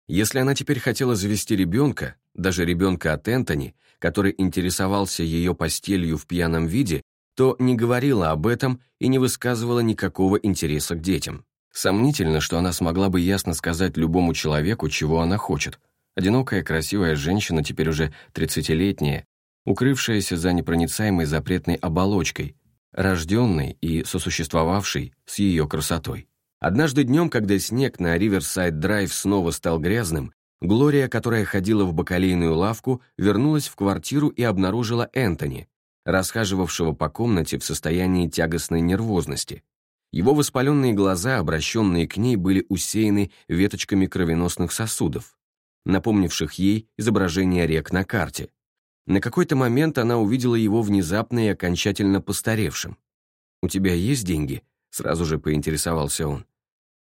Если она теперь хотела завести ребенка, даже ребенка от Энтони, который интересовался ее постелью в пьяном виде, то не говорила об этом и не высказывала никакого интереса к детям. Сомнительно, что она смогла бы ясно сказать любому человеку, чего она хочет – Одинокая красивая женщина, теперь уже тридцатилетняя, укрывшаяся за непроницаемой запретной оболочкой, рожденной и сосуществовавшей с ее красотой. Однажды днем, когда снег на Риверсайд-драйв снова стал грязным, Глория, которая ходила в бакалейную лавку, вернулась в квартиру и обнаружила Энтони, расхаживавшего по комнате в состоянии тягостной нервозности. Его воспаленные глаза, обращенные к ней, были усеяны веточками кровеносных сосудов напомнивших ей изображение рек на карте. На какой-то момент она увидела его внезапно и окончательно постаревшим. «У тебя есть деньги?» — сразу же поинтересовался он.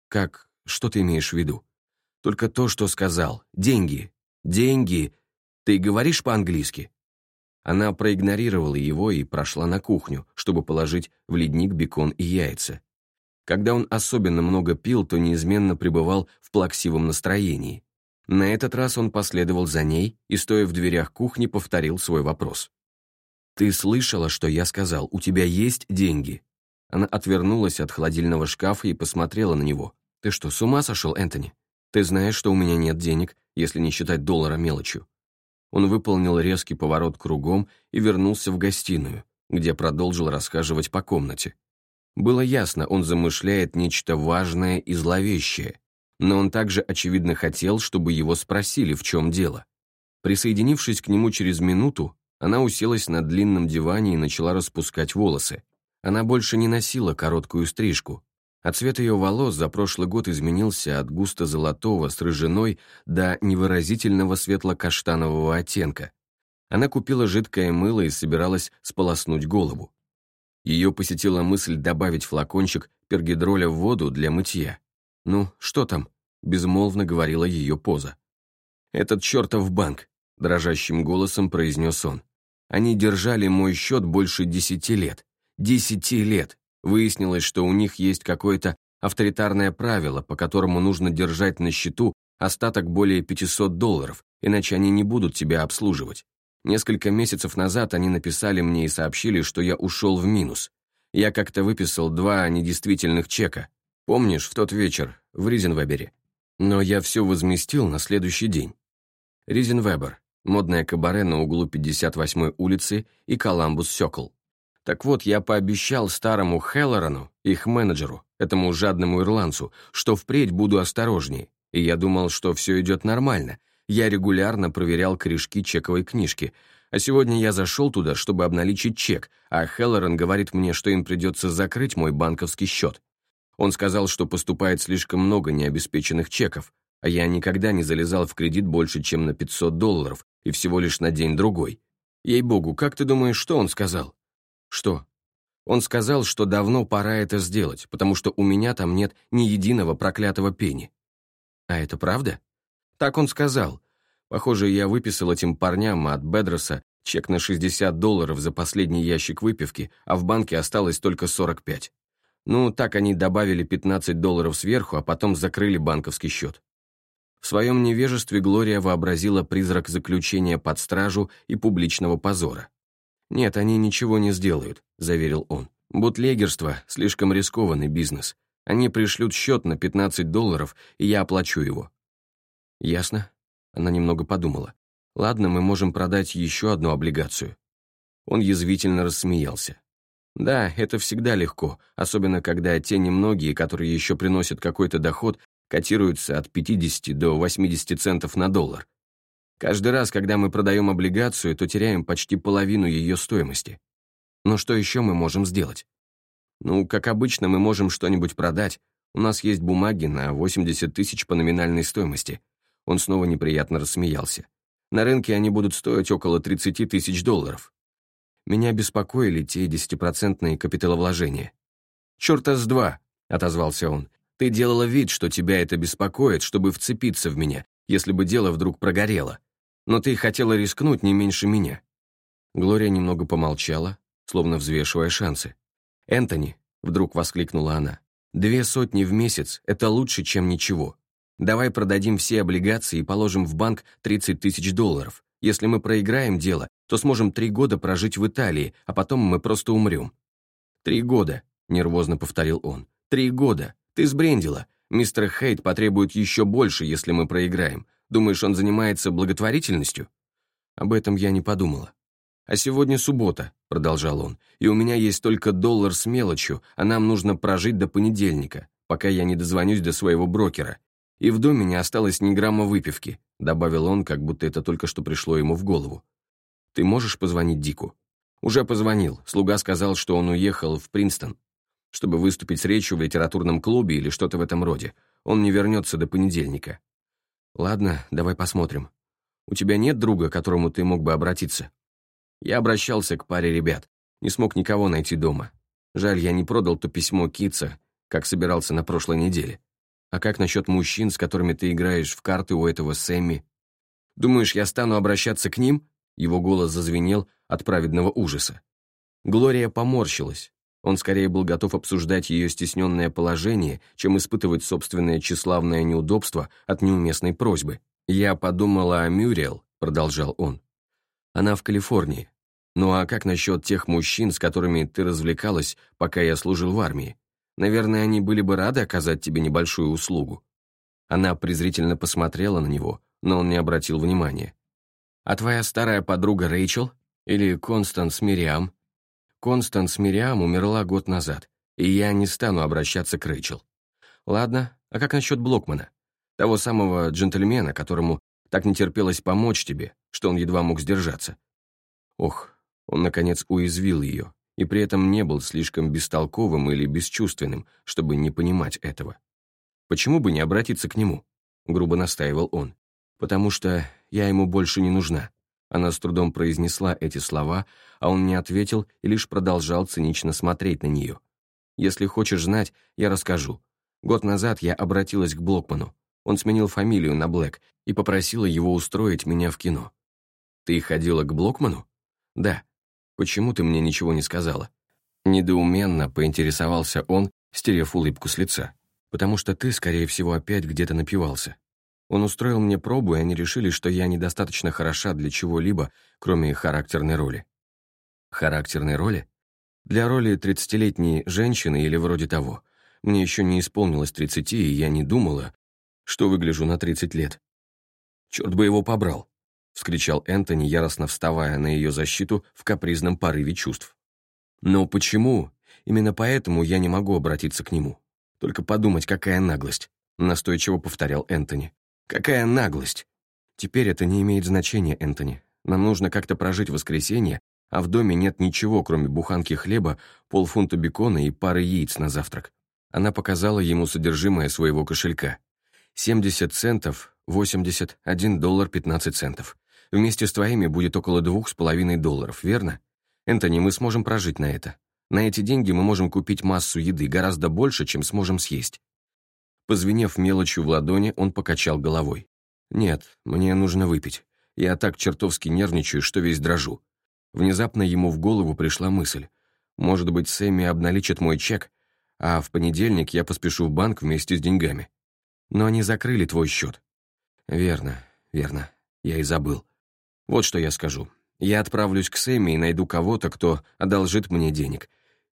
«Как? Что ты имеешь в виду?» «Только то, что сказал. Деньги. Деньги. Ты говоришь по-английски?» Она проигнорировала его и прошла на кухню, чтобы положить в ледник бекон и яйца. Когда он особенно много пил, то неизменно пребывал в плаксивом настроении. На этот раз он последовал за ней и, стоя в дверях кухни, повторил свой вопрос. «Ты слышала, что я сказал? У тебя есть деньги?» Она отвернулась от холодильного шкафа и посмотрела на него. «Ты что, с ума сошел, Энтони? Ты знаешь, что у меня нет денег, если не считать доллара мелочью». Он выполнил резкий поворот кругом и вернулся в гостиную, где продолжил расхаживать по комнате. Было ясно, он замышляет нечто важное и зловещее, но он также, очевидно, хотел, чтобы его спросили, в чем дело. Присоединившись к нему через минуту, она уселась на длинном диване и начала распускать волосы. Она больше не носила короткую стрижку, а цвет ее волос за прошлый год изменился от густо-золотого с рыжиной до невыразительного светло-каштанового оттенка. Она купила жидкое мыло и собиралась сполоснуть голову. Ее посетила мысль добавить флакончик пергидроля в воду для мытья. «Ну, что там?» — безмолвно говорила ее поза. «Этот чертов банк», — дрожащим голосом произнес он. «Они держали мой счет больше десяти лет. Десяти лет! Выяснилось, что у них есть какое-то авторитарное правило, по которому нужно держать на счету остаток более 500 долларов, иначе они не будут тебя обслуживать. Несколько месяцев назад они написали мне и сообщили, что я ушел в минус. Я как-то выписал два недействительных чека, Помнишь, в тот вечер, в Ризенвебере? Но я все возместил на следующий день. Ризенвебер, модное кабаре на углу 58-й улицы и Коламбус Сёкл. Так вот, я пообещал старому Хеллорану, их менеджеру, этому жадному ирландцу, что впредь буду осторожнее, и я думал, что все идет нормально. Я регулярно проверял корешки чековой книжки, а сегодня я зашел туда, чтобы обналичить чек, а Хеллоран говорит мне, что им придется закрыть мой банковский счет. Он сказал, что поступает слишком много необеспеченных чеков, а я никогда не залезал в кредит больше, чем на 500 долларов, и всего лишь на день-другой. Ей-богу, как ты думаешь, что он сказал? Что? Он сказал, что давно пора это сделать, потому что у меня там нет ни единого проклятого пени. А это правда? Так он сказал. Похоже, я выписал этим парням от Бедроса чек на 60 долларов за последний ящик выпивки, а в банке осталось только 45. Ну, так они добавили 15 долларов сверху, а потом закрыли банковский счет. В своем невежестве Глория вообразила призрак заключения под стражу и публичного позора. «Нет, они ничего не сделают», — заверил он. Бутлегерство — слишком рискованный бизнес. Они пришлют счет на 15 долларов, и я оплачу его». «Ясно». Она немного подумала. «Ладно, мы можем продать еще одну облигацию». Он язвительно рассмеялся. «Да, это всегда легко, особенно когда те немногие, которые еще приносят какой-то доход, котируются от 50 до 80 центов на доллар. Каждый раз, когда мы продаем облигацию, то теряем почти половину ее стоимости. Но что еще мы можем сделать? Ну, как обычно, мы можем что-нибудь продать. У нас есть бумаги на 80 тысяч по номинальной стоимости. Он снова неприятно рассмеялся. На рынке они будут стоить около 30 тысяч долларов. Меня беспокоили те десятипроцентные капиталовложения. «Черта с два!» — отозвался он. «Ты делала вид, что тебя это беспокоит, чтобы вцепиться в меня, если бы дело вдруг прогорело. Но ты хотела рискнуть не меньше меня». Глория немного помолчала, словно взвешивая шансы. «Энтони», — вдруг воскликнула она, — «две сотни в месяц — это лучше, чем ничего. Давай продадим все облигации и положим в банк 30 тысяч долларов. Если мы проиграем дело, то сможем три года прожить в Италии, а потом мы просто умрем». «Три года», — нервозно повторил он. «Три года. Ты сбрендила. Мистер Хейт потребует еще больше, если мы проиграем. Думаешь, он занимается благотворительностью?» Об этом я не подумала. «А сегодня суббота», — продолжал он, «и у меня есть только доллар с мелочью, а нам нужно прожить до понедельника, пока я не дозвонюсь до своего брокера. И в доме не осталось ни грамма выпивки», — добавил он, как будто это только что пришло ему в голову. Ты можешь позвонить Дику?» «Уже позвонил. Слуга сказал, что он уехал в Принстон, чтобы выступить с речью в литературном клубе или что-то в этом роде. Он не вернется до понедельника». «Ладно, давай посмотрим. У тебя нет друга, к которому ты мог бы обратиться?» Я обращался к паре ребят. Не смог никого найти дома. Жаль, я не продал то письмо Китса, как собирался на прошлой неделе. А как насчет мужчин, с которыми ты играешь в карты у этого Сэмми? Думаешь, я стану обращаться к ним? Его голос зазвенел от праведного ужаса. Глория поморщилась. Он скорее был готов обсуждать ее стесненное положение, чем испытывать собственное тщеславное неудобство от неуместной просьбы. «Я подумала о Мюрриел», — продолжал он. «Она в Калифорнии. Ну а как насчет тех мужчин, с которыми ты развлекалась, пока я служил в армии? Наверное, они были бы рады оказать тебе небольшую услугу». Она презрительно посмотрела на него, но он не обратил внимания. А твоя старая подруга Рэйчел? Или Констанс Мириам? Констанс Мириам умерла год назад, и я не стану обращаться к Рэйчел. Ладно, а как насчет Блокмана? Того самого джентльмена, которому так не терпелось помочь тебе, что он едва мог сдержаться. Ох, он, наконец, уязвил ее, и при этом не был слишком бестолковым или бесчувственным, чтобы не понимать этого. «Почему бы не обратиться к нему?» — грубо настаивал он. «Потому что я ему больше не нужна». Она с трудом произнесла эти слова, а он не ответил и лишь продолжал цинично смотреть на нее. «Если хочешь знать, я расскажу. Год назад я обратилась к Блокману. Он сменил фамилию на Блэк и попросила его устроить меня в кино». «Ты ходила к Блокману?» «Да». «Почему ты мне ничего не сказала?» Недоуменно поинтересовался он, стерев улыбку с лица. «Потому что ты, скорее всего, опять где-то напивался. Он устроил мне пробу, и они решили, что я недостаточно хороша для чего-либо, кроме характерной роли. Характерной роли? Для роли тридцатилетней женщины или вроде того. Мне еще не исполнилось тридцати, и я не думала, что выгляжу на тридцать лет. «Черт бы его побрал!» — вскричал Энтони, яростно вставая на ее защиту в капризном порыве чувств. «Но почему? Именно поэтому я не могу обратиться к нему. Только подумать, какая наглость!» — настойчиво повторял Энтони. Какая наглость! Теперь это не имеет значения, Энтони. Нам нужно как-то прожить воскресенье, а в доме нет ничего, кроме буханки хлеба, полфунта бекона и пары яиц на завтрак. Она показала ему содержимое своего кошелька. 70 центов, 80, 1 доллар 15 центов. Вместе с твоими будет около двух с половиной долларов, верно? Энтони, мы сможем прожить на это. На эти деньги мы можем купить массу еды, гораздо больше, чем сможем съесть. Позвенев мелочью в ладони, он покачал головой. «Нет, мне нужно выпить. Я так чертовски нервничаю, что весь дрожу». Внезапно ему в голову пришла мысль. «Может быть, Сэмми обналичит мой чек, а в понедельник я поспешу в банк вместе с деньгами. Но они закрыли твой счет». «Верно, верно. Я и забыл. Вот что я скажу. Я отправлюсь к Сэмми и найду кого-то, кто одолжит мне денег.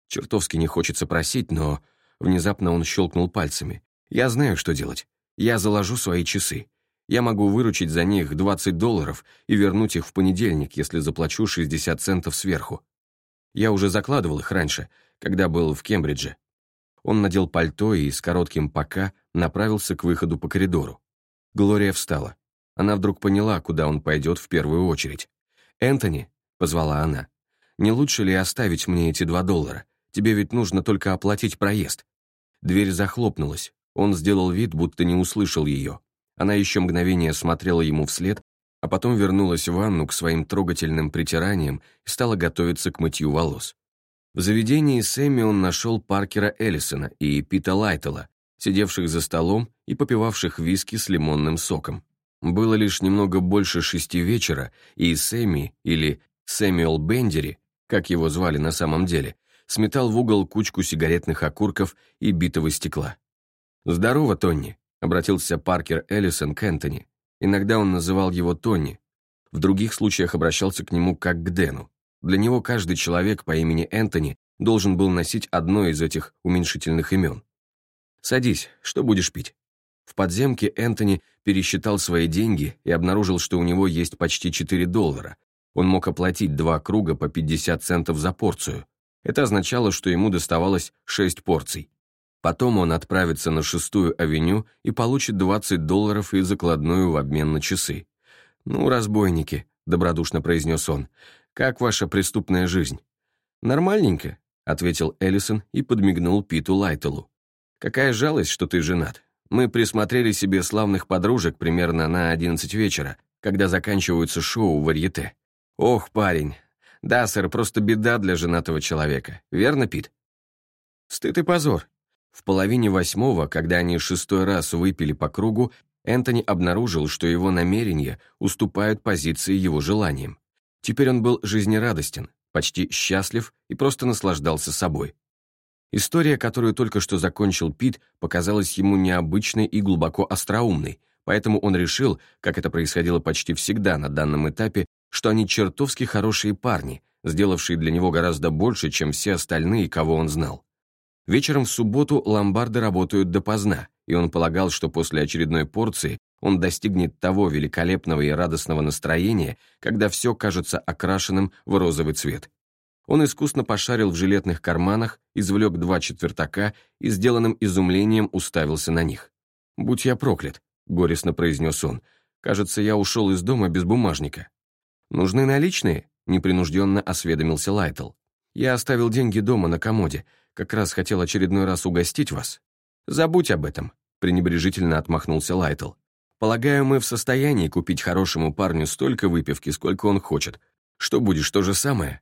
Чертовски не хочется просить, но... Внезапно он щелкнул пальцами. «Я знаю, что делать. Я заложу свои часы. Я могу выручить за них 20 долларов и вернуть их в понедельник, если заплачу 60 центов сверху. Я уже закладывал их раньше, когда был в Кембридже. Он надел пальто и с коротким «пока» направился к выходу по коридору. Глория встала. Она вдруг поняла, куда он пойдет в первую очередь. «Энтони», — позвала она, — «не лучше ли оставить мне эти два доллара? Тебе ведь нужно только оплатить проезд». Дверь захлопнулась. Он сделал вид, будто не услышал ее. Она еще мгновение смотрела ему вслед, а потом вернулась в ванну к своим трогательным притираниям и стала готовиться к мытью волос. В заведении Сэмми он нашел Паркера Эллисона и Пита Лайтела, сидевших за столом и попивавших виски с лимонным соком. Было лишь немного больше шести вечера, и Сэмми, или Сэмюэл Бендери, как его звали на самом деле, сметал в угол кучку сигаретных окурков и битого стекла. «Здорово, Тонни», обратился Паркер Эллисон к Энтони. Иногда он называл его Тони, в других случаях обращался к нему как к Дэну. Для него каждый человек по имени Энтони должен был носить одно из этих уменьшительных имен. «Садись, что будешь пить?» В подземке Энтони пересчитал свои деньги и обнаружил, что у него есть почти 4 доллара. Он мог оплатить два круга по 50 центов за порцию. Это означало, что ему доставалось 6 порций. Потом он отправится на шестую авеню и получит 20 долларов и закладную в обмен на часы. «Ну, разбойники», — добродушно произнес он, — «как ваша преступная жизнь?» «Нормальненько», — ответил Эллисон и подмигнул Питу Лайтелу. «Какая жалость, что ты женат. Мы присмотрели себе славных подружек примерно на 11 вечера, когда заканчиваются шоу в варьете. Ох, парень. Да, сэр, просто беда для женатого человека. Верно, Пит?» «Стыд и позор», в половине восьмого, когда они шестой раз выпили по кругу, Энтони обнаружил, что его намерения уступают позиции его желаниям. Теперь он был жизнерадостен, почти счастлив и просто наслаждался собой. История, которую только что закончил Пит, показалась ему необычной и глубоко остроумной, поэтому он решил, как это происходило почти всегда на данном этапе, что они чертовски хорошие парни, сделавшие для него гораздо больше, чем все остальные, кого он знал. Вечером в субботу ломбарды работают допоздна, и он полагал, что после очередной порции он достигнет того великолепного и радостного настроения, когда все кажется окрашенным в розовый цвет. Он искусно пошарил в жилетных карманах, извлек два четвертака и с деланным изумлением уставился на них. «Будь я проклят», — горестно произнес он. «Кажется, я ушел из дома без бумажника». «Нужны наличные?» — непринужденно осведомился Лайтл. «Я оставил деньги дома на комоде как раз хотел очередной раз угостить вас». «Забудь об этом», — пренебрежительно отмахнулся Лайтл. «Полагаю, мы в состоянии купить хорошему парню столько выпивки, сколько он хочет. Что будешь, то же самое?»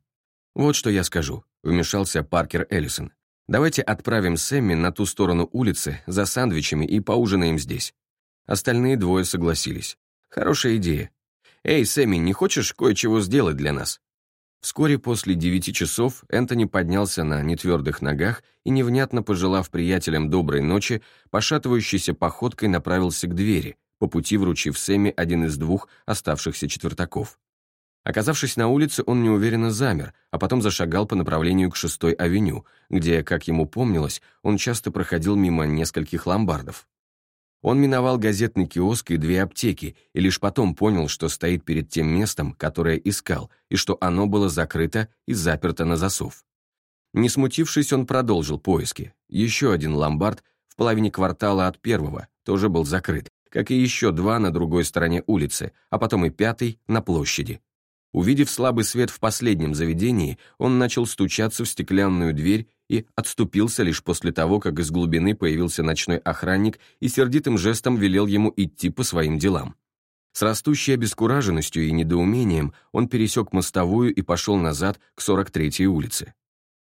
«Вот что я скажу», — вмешался Паркер Эллисон. «Давайте отправим Сэмми на ту сторону улицы за сандвичами и поужинаем здесь». Остальные двое согласились. «Хорошая идея. Эй, Сэмми, не хочешь кое-чего сделать для нас?» Вскоре после девяти часов Энтони поднялся на нетвердых ногах и, невнятно пожелав приятелям доброй ночи, пошатывающейся походкой направился к двери, по пути вручив Сэмми один из двух оставшихся четвертаков. Оказавшись на улице, он неуверенно замер, а потом зашагал по направлению к шестой авеню, где, как ему помнилось, он часто проходил мимо нескольких ломбардов. Он миновал газетный киоск и две аптеки, и лишь потом понял, что стоит перед тем местом, которое искал, и что оно было закрыто и заперто на засов. Не смутившись, он продолжил поиски. Еще один ломбард в половине квартала от первого тоже был закрыт, как и еще два на другой стороне улицы, а потом и пятый на площади. Увидев слабый свет в последнем заведении, он начал стучаться в стеклянную дверь и отступился лишь после того, как из глубины появился ночной охранник и сердитым жестом велел ему идти по своим делам. С растущей обескураженностью и недоумением он пересек мостовую и пошел назад к 43-й улице.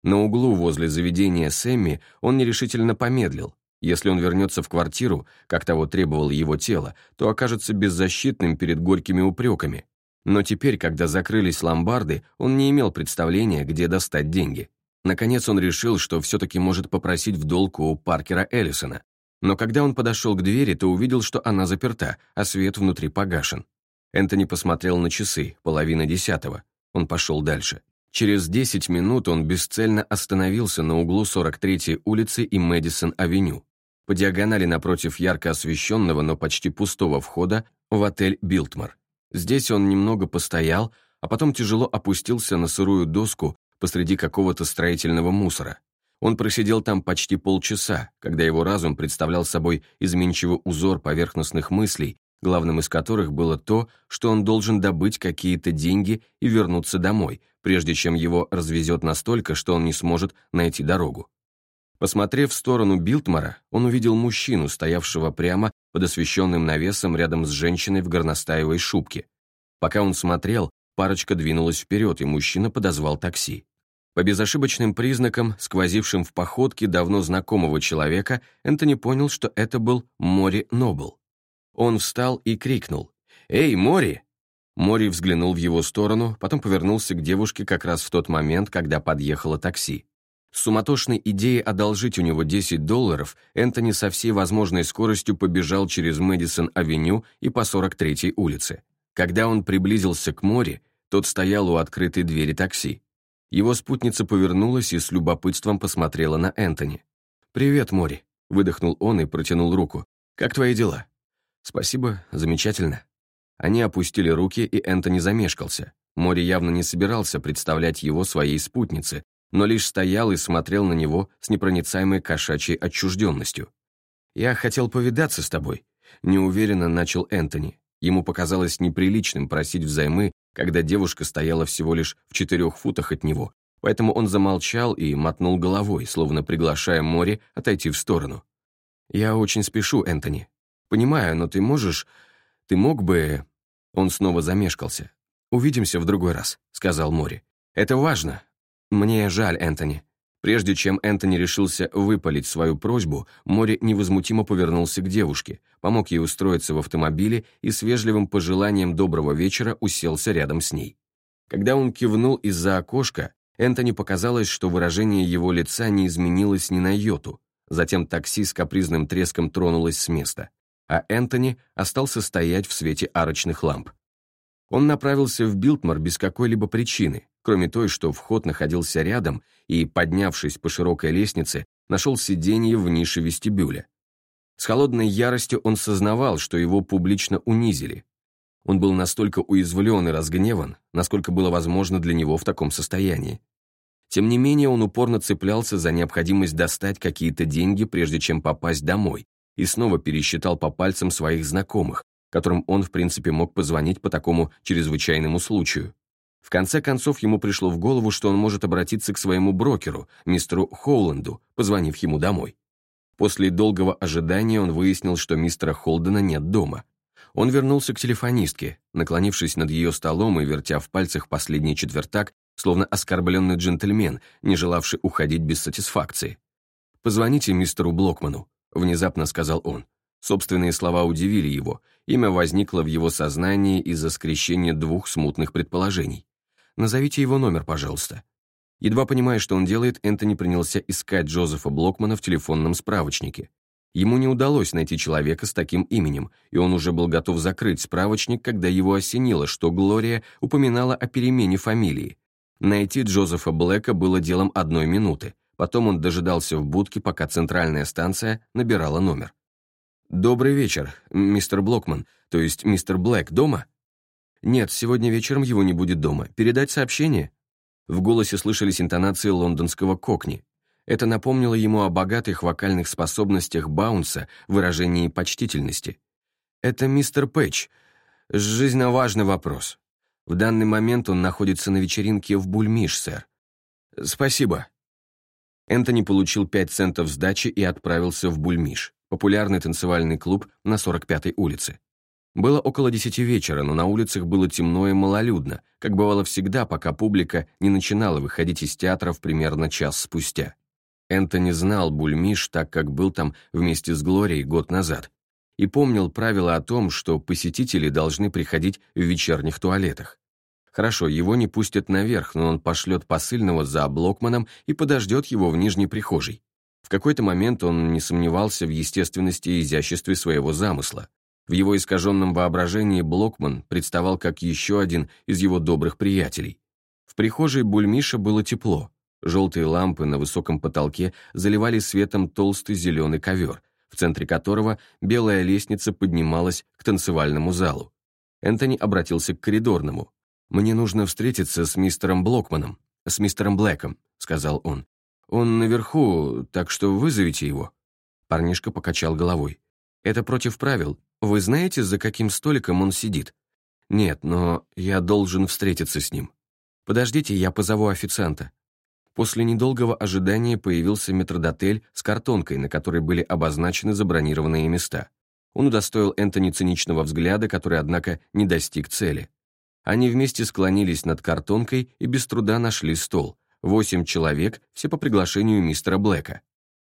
На углу возле заведения Сэмми он нерешительно помедлил. Если он вернется в квартиру, как того требовало его тело, то окажется беззащитным перед горькими упреками. Но теперь, когда закрылись ломбарды, он не имел представления, где достать деньги. Наконец он решил, что все-таки может попросить в долг у Паркера Эллисона. Но когда он подошел к двери, то увидел, что она заперта, а свет внутри погашен. Энтони посмотрел на часы, половина десятого. Он пошел дальше. Через 10 минут он бесцельно остановился на углу 43-й улицы и Мэдисон-авеню, по диагонали напротив ярко освещенного, но почти пустого входа в отель «Билтмар». Здесь он немного постоял, а потом тяжело опустился на сырую доску посреди какого-то строительного мусора. Он просидел там почти полчаса, когда его разум представлял собой изменчивый узор поверхностных мыслей, главным из которых было то, что он должен добыть какие-то деньги и вернуться домой, прежде чем его развезет настолько, что он не сможет найти дорогу. Посмотрев в сторону Билтмара, он увидел мужчину, стоявшего прямо под освещенным навесом рядом с женщиной в горностаевой шубке. Пока он смотрел, парочка двинулась вперед, и мужчина подозвал такси. По безошибочным признакам, сквозившим в походке давно знакомого человека, Энтони понял, что это был Мори Нобл. Он встал и крикнул «Эй, Мори!» Мори взглянул в его сторону, потом повернулся к девушке как раз в тот момент, когда подъехало такси. Суматошной идеей одолжить у него 10 долларов Энтони со всей возможной скоростью побежал через Мэдисон-авеню и по 43-й улице. Когда он приблизился к Мори, тот стоял у открытой двери такси. Его спутница повернулась и с любопытством посмотрела на Энтони. «Привет, Мори», — выдохнул он и протянул руку. «Как твои дела?» «Спасибо, замечательно». Они опустили руки, и Энтони замешкался. Мори явно не собирался представлять его своей спутнице, но лишь стоял и смотрел на него с непроницаемой кошачьей отчужденностью. «Я хотел повидаться с тобой», — неуверенно начал Энтони. Ему показалось неприличным просить взаймы когда девушка стояла всего лишь в четырех футах от него, поэтому он замолчал и мотнул головой, словно приглашая море отойти в сторону. «Я очень спешу, Энтони. Понимаю, но ты можешь... Ты мог бы...» Он снова замешкался. «Увидимся в другой раз», — сказал Мори. «Это важно. Мне жаль, Энтони. Прежде чем Энтони решился выпалить свою просьбу, Мори невозмутимо повернулся к девушке, помог ей устроиться в автомобиле и с вежливым пожеланием доброго вечера уселся рядом с ней. Когда он кивнул из-за окошка, Энтони показалось, что выражение его лица не изменилось ни на йоту. Затем такси с капризным треском тронулось с места, а Энтони остался стоять в свете арочных ламп. Он направился в Билтмар без какой-либо причины, кроме той, что вход находился рядом, и, поднявшись по широкой лестнице, нашел сиденье в нише вестибюля. С холодной яростью он сознавал, что его публично унизили. Он был настолько уязвлен и разгневан, насколько было возможно для него в таком состоянии. Тем не менее, он упорно цеплялся за необходимость достать какие-то деньги, прежде чем попасть домой, и снова пересчитал по пальцам своих знакомых, которым он, в принципе, мог позвонить по такому чрезвычайному случаю. В конце концов, ему пришло в голову, что он может обратиться к своему брокеру, мистеру Холланду, позвонив ему домой. После долгого ожидания он выяснил, что мистера Холдена нет дома. Он вернулся к телефонистке, наклонившись над ее столом и вертя в пальцах последний четвертак, словно оскорбленный джентльмен, не желавший уходить без сатисфакции. «Позвоните мистеру Блокману», — внезапно сказал он. Собственные слова удивили его, имя возникло в его сознании из-за скрещения двух смутных предположений. Назовите его номер, пожалуйста». Едва понимая, что он делает, Энтони принялся искать Джозефа Блокмана в телефонном справочнике. Ему не удалось найти человека с таким именем, и он уже был готов закрыть справочник, когда его осенило, что Глория упоминала о перемене фамилии. Найти Джозефа Блэка было делом одной минуты. Потом он дожидался в будке, пока центральная станция набирала номер. «Добрый вечер, мистер Блокман, то есть мистер Блэк дома?» «Нет, сегодня вечером его не будет дома. Передать сообщение?» В голосе слышались интонации лондонского кокни. Это напомнило ему о богатых вокальных способностях Баунса в выражении почтительности. «Это мистер Пэтч. Жизненно важный вопрос. В данный момент он находится на вечеринке в Бульмиш, сэр. Спасибо». Энтони получил пять центов сдачи и отправился в Бульмиш, популярный танцевальный клуб на 45-й улице. Было около десяти вечера, но на улицах было темно и малолюдно, как бывало всегда, пока публика не начинала выходить из театров примерно час спустя. Энтони знал Бульмиш так, как был там вместе с Глорией год назад, и помнил правило о том, что посетители должны приходить в вечерних туалетах. Хорошо, его не пустят наверх, но он пошлет посыльного за Блокманом и подождет его в нижней прихожей. В какой-то момент он не сомневался в естественности и изяществе своего замысла. В его искаженном воображении Блокман представал как еще один из его добрых приятелей. В прихожей Бульмиша было тепло. Желтые лампы на высоком потолке заливали светом толстый зеленый ковер, в центре которого белая лестница поднималась к танцевальному залу. Энтони обратился к коридорному. «Мне нужно встретиться с мистером Блокманом, с мистером Блэком», — сказал он. «Он наверху, так что вызовите его». Парнишка покачал головой. «Это против правил. Вы знаете, за каким столиком он сидит?» «Нет, но я должен встретиться с ним». «Подождите, я позову официанта». После недолгого ожидания появился метродотель с картонкой, на которой были обозначены забронированные места. Он удостоил Энтони циничного взгляда, который, однако, не достиг цели. Они вместе склонились над картонкой и без труда нашли стол. Восемь человек, все по приглашению мистера Блэка.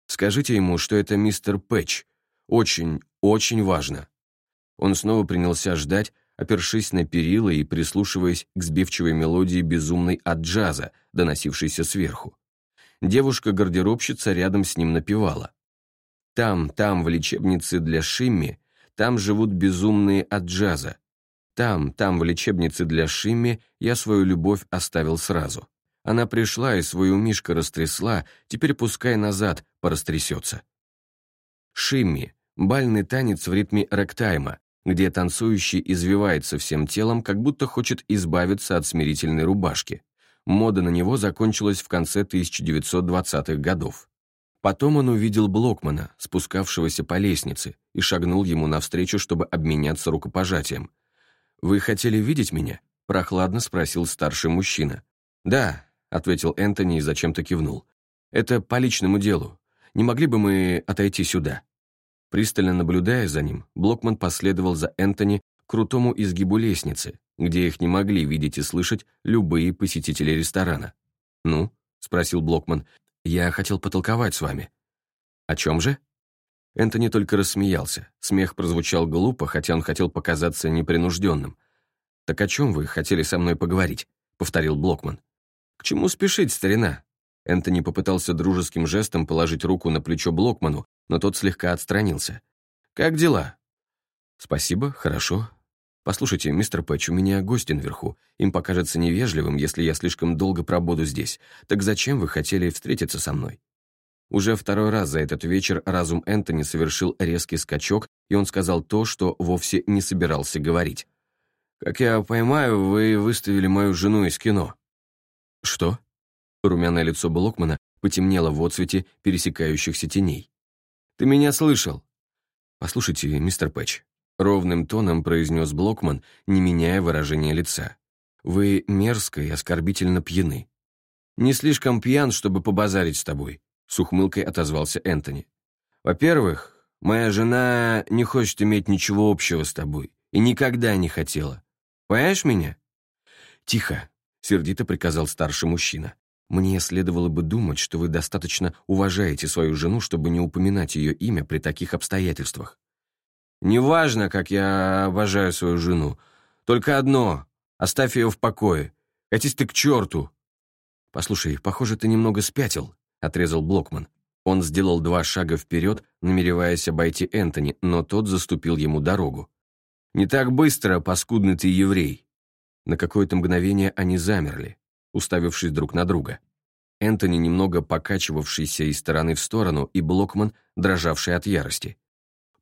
«Скажите ему, что это мистер Пэтч. Очень, очень важно». Он снова принялся ждать, опершись на перила и прислушиваясь к сбивчивой мелодии безумной от джаза, доносившейся сверху. Девушка-гардеробщица рядом с ним напевала. Там, там, в лечебнице для Шимми, там живут безумные от джаза. Там, там, в лечебнице для Шимми, я свою любовь оставил сразу. Она пришла и свою мишка растрясла, теперь пускай назад порастрясется. Шимми — бальный танец в ритме рэктайма, где танцующий извивается всем телом, как будто хочет избавиться от смирительной рубашки. Мода на него закончилась в конце 1920-х годов. Потом он увидел Блокмана, спускавшегося по лестнице, и шагнул ему навстречу, чтобы обменяться рукопожатием. «Вы хотели видеть меня?» – прохладно спросил старший мужчина. «Да», – ответил Энтони и зачем-то кивнул. «Это по личному делу. Не могли бы мы отойти сюда?» Пристально наблюдая за ним, Блокман последовал за Энтони к крутому изгибу лестницы, где их не могли видеть и слышать любые посетители ресторана. «Ну?» – спросил Блокман. «Я хотел потолковать с вами». «О чем же?» Энтони только рассмеялся. Смех прозвучал глупо, хотя он хотел показаться непринужденным. «Так о чем вы хотели со мной поговорить?» — повторил Блокман. «К чему спешить, старина?» Энтони попытался дружеским жестом положить руку на плечо Блокману, но тот слегка отстранился. «Как дела?» «Спасибо, хорошо. «Послушайте, мистер Пэтч, у меня гости наверху. Им покажется невежливым, если я слишком долго пробуду здесь. Так зачем вы хотели встретиться со мной?» Уже второй раз за этот вечер разум Энтони совершил резкий скачок, и он сказал то, что вовсе не собирался говорить. «Как я поймаю, вы выставили мою жену из кино». «Что?» Румяное лицо Блокмана потемнело в отцвете пересекающихся теней. «Ты меня слышал?» «Послушайте, мистер Пэтч, Ровным тоном произнес Блокман, не меняя выражения лица. «Вы мерзко и оскорбительно пьяны». «Не слишком пьян, чтобы побазарить с тобой», — с ухмылкой отозвался Энтони. «Во-первых, моя жена не хочет иметь ничего общего с тобой и никогда не хотела. Понимаешь меня?» «Тихо», — сердито приказал старший мужчина. «Мне следовало бы думать, что вы достаточно уважаете свою жену, чтобы не упоминать ее имя при таких обстоятельствах. Неважно, как я обожаю свою жену. Только одно — оставь ее в покое. Катись ты к черту!» «Послушай, похоже, ты немного спятил», — отрезал Блокман. Он сделал два шага вперед, намереваясь обойти Энтони, но тот заступил ему дорогу. «Не так быстро, паскудный ты еврей!» На какое-то мгновение они замерли, уставившись друг на друга. Энтони, немного покачивавшийся из стороны в сторону, и Блокман, дрожавший от ярости.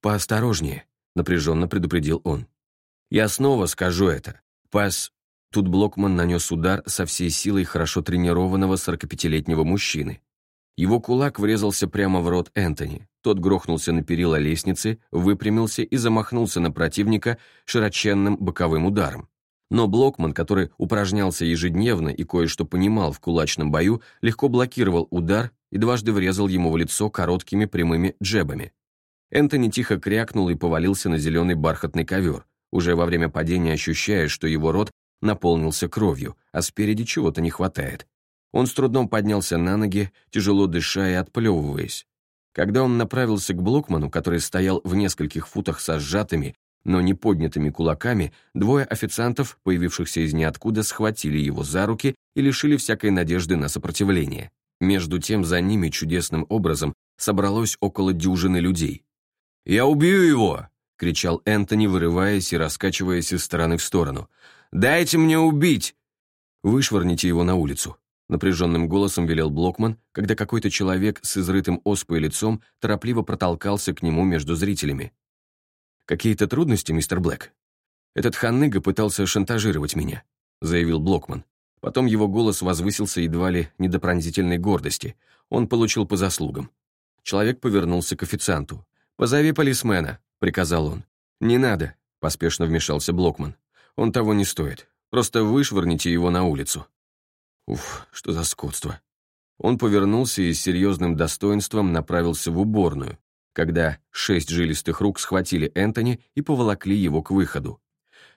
«Поосторожнее», — напряженно предупредил он. «Я снова скажу это. Пас...» Тут Блокман нанес удар со всей силой хорошо тренированного 45-летнего мужчины. Его кулак врезался прямо в рот Энтони. Тот грохнулся на перила лестницы, выпрямился и замахнулся на противника широченным боковым ударом. Но Блокман, который упражнялся ежедневно и кое-что понимал в кулачном бою, легко блокировал удар и дважды врезал ему в лицо короткими прямыми джебами. Энтони тихо крякнул и повалился на зеленый бархатный ковер, уже во время падения ощущая, что его рот наполнился кровью, а спереди чего-то не хватает. Он с трудом поднялся на ноги, тяжело дыша и отплевываясь. Когда он направился к Блокману, который стоял в нескольких футах со сжатыми, но не поднятыми кулаками, двое официантов, появившихся из ниоткуда, схватили его за руки и лишили всякой надежды на сопротивление. Между тем за ними чудесным образом собралось около дюжины людей. «Я убью его!» — кричал Энтони, вырываясь и раскачиваясь из стороны в сторону. «Дайте мне убить!» «Вышвырните его на улицу», — напряженным голосом велел Блокман, когда какой-то человек с изрытым оспой лицом торопливо протолкался к нему между зрителями. «Какие-то трудности, мистер Блэк?» «Этот ханныга пытался шантажировать меня», — заявил Блокман. Потом его голос возвысился едва ли не до пронзительной гордости. Он получил по заслугам. Человек повернулся к официанту. «Позови полисмена», — приказал он. «Не надо», — поспешно вмешался Блокман. «Он того не стоит. Просто вышвырните его на улицу». Уф, что за скотство. Он повернулся и с серьезным достоинством направился в уборную, когда шесть жилистых рук схватили Энтони и поволокли его к выходу.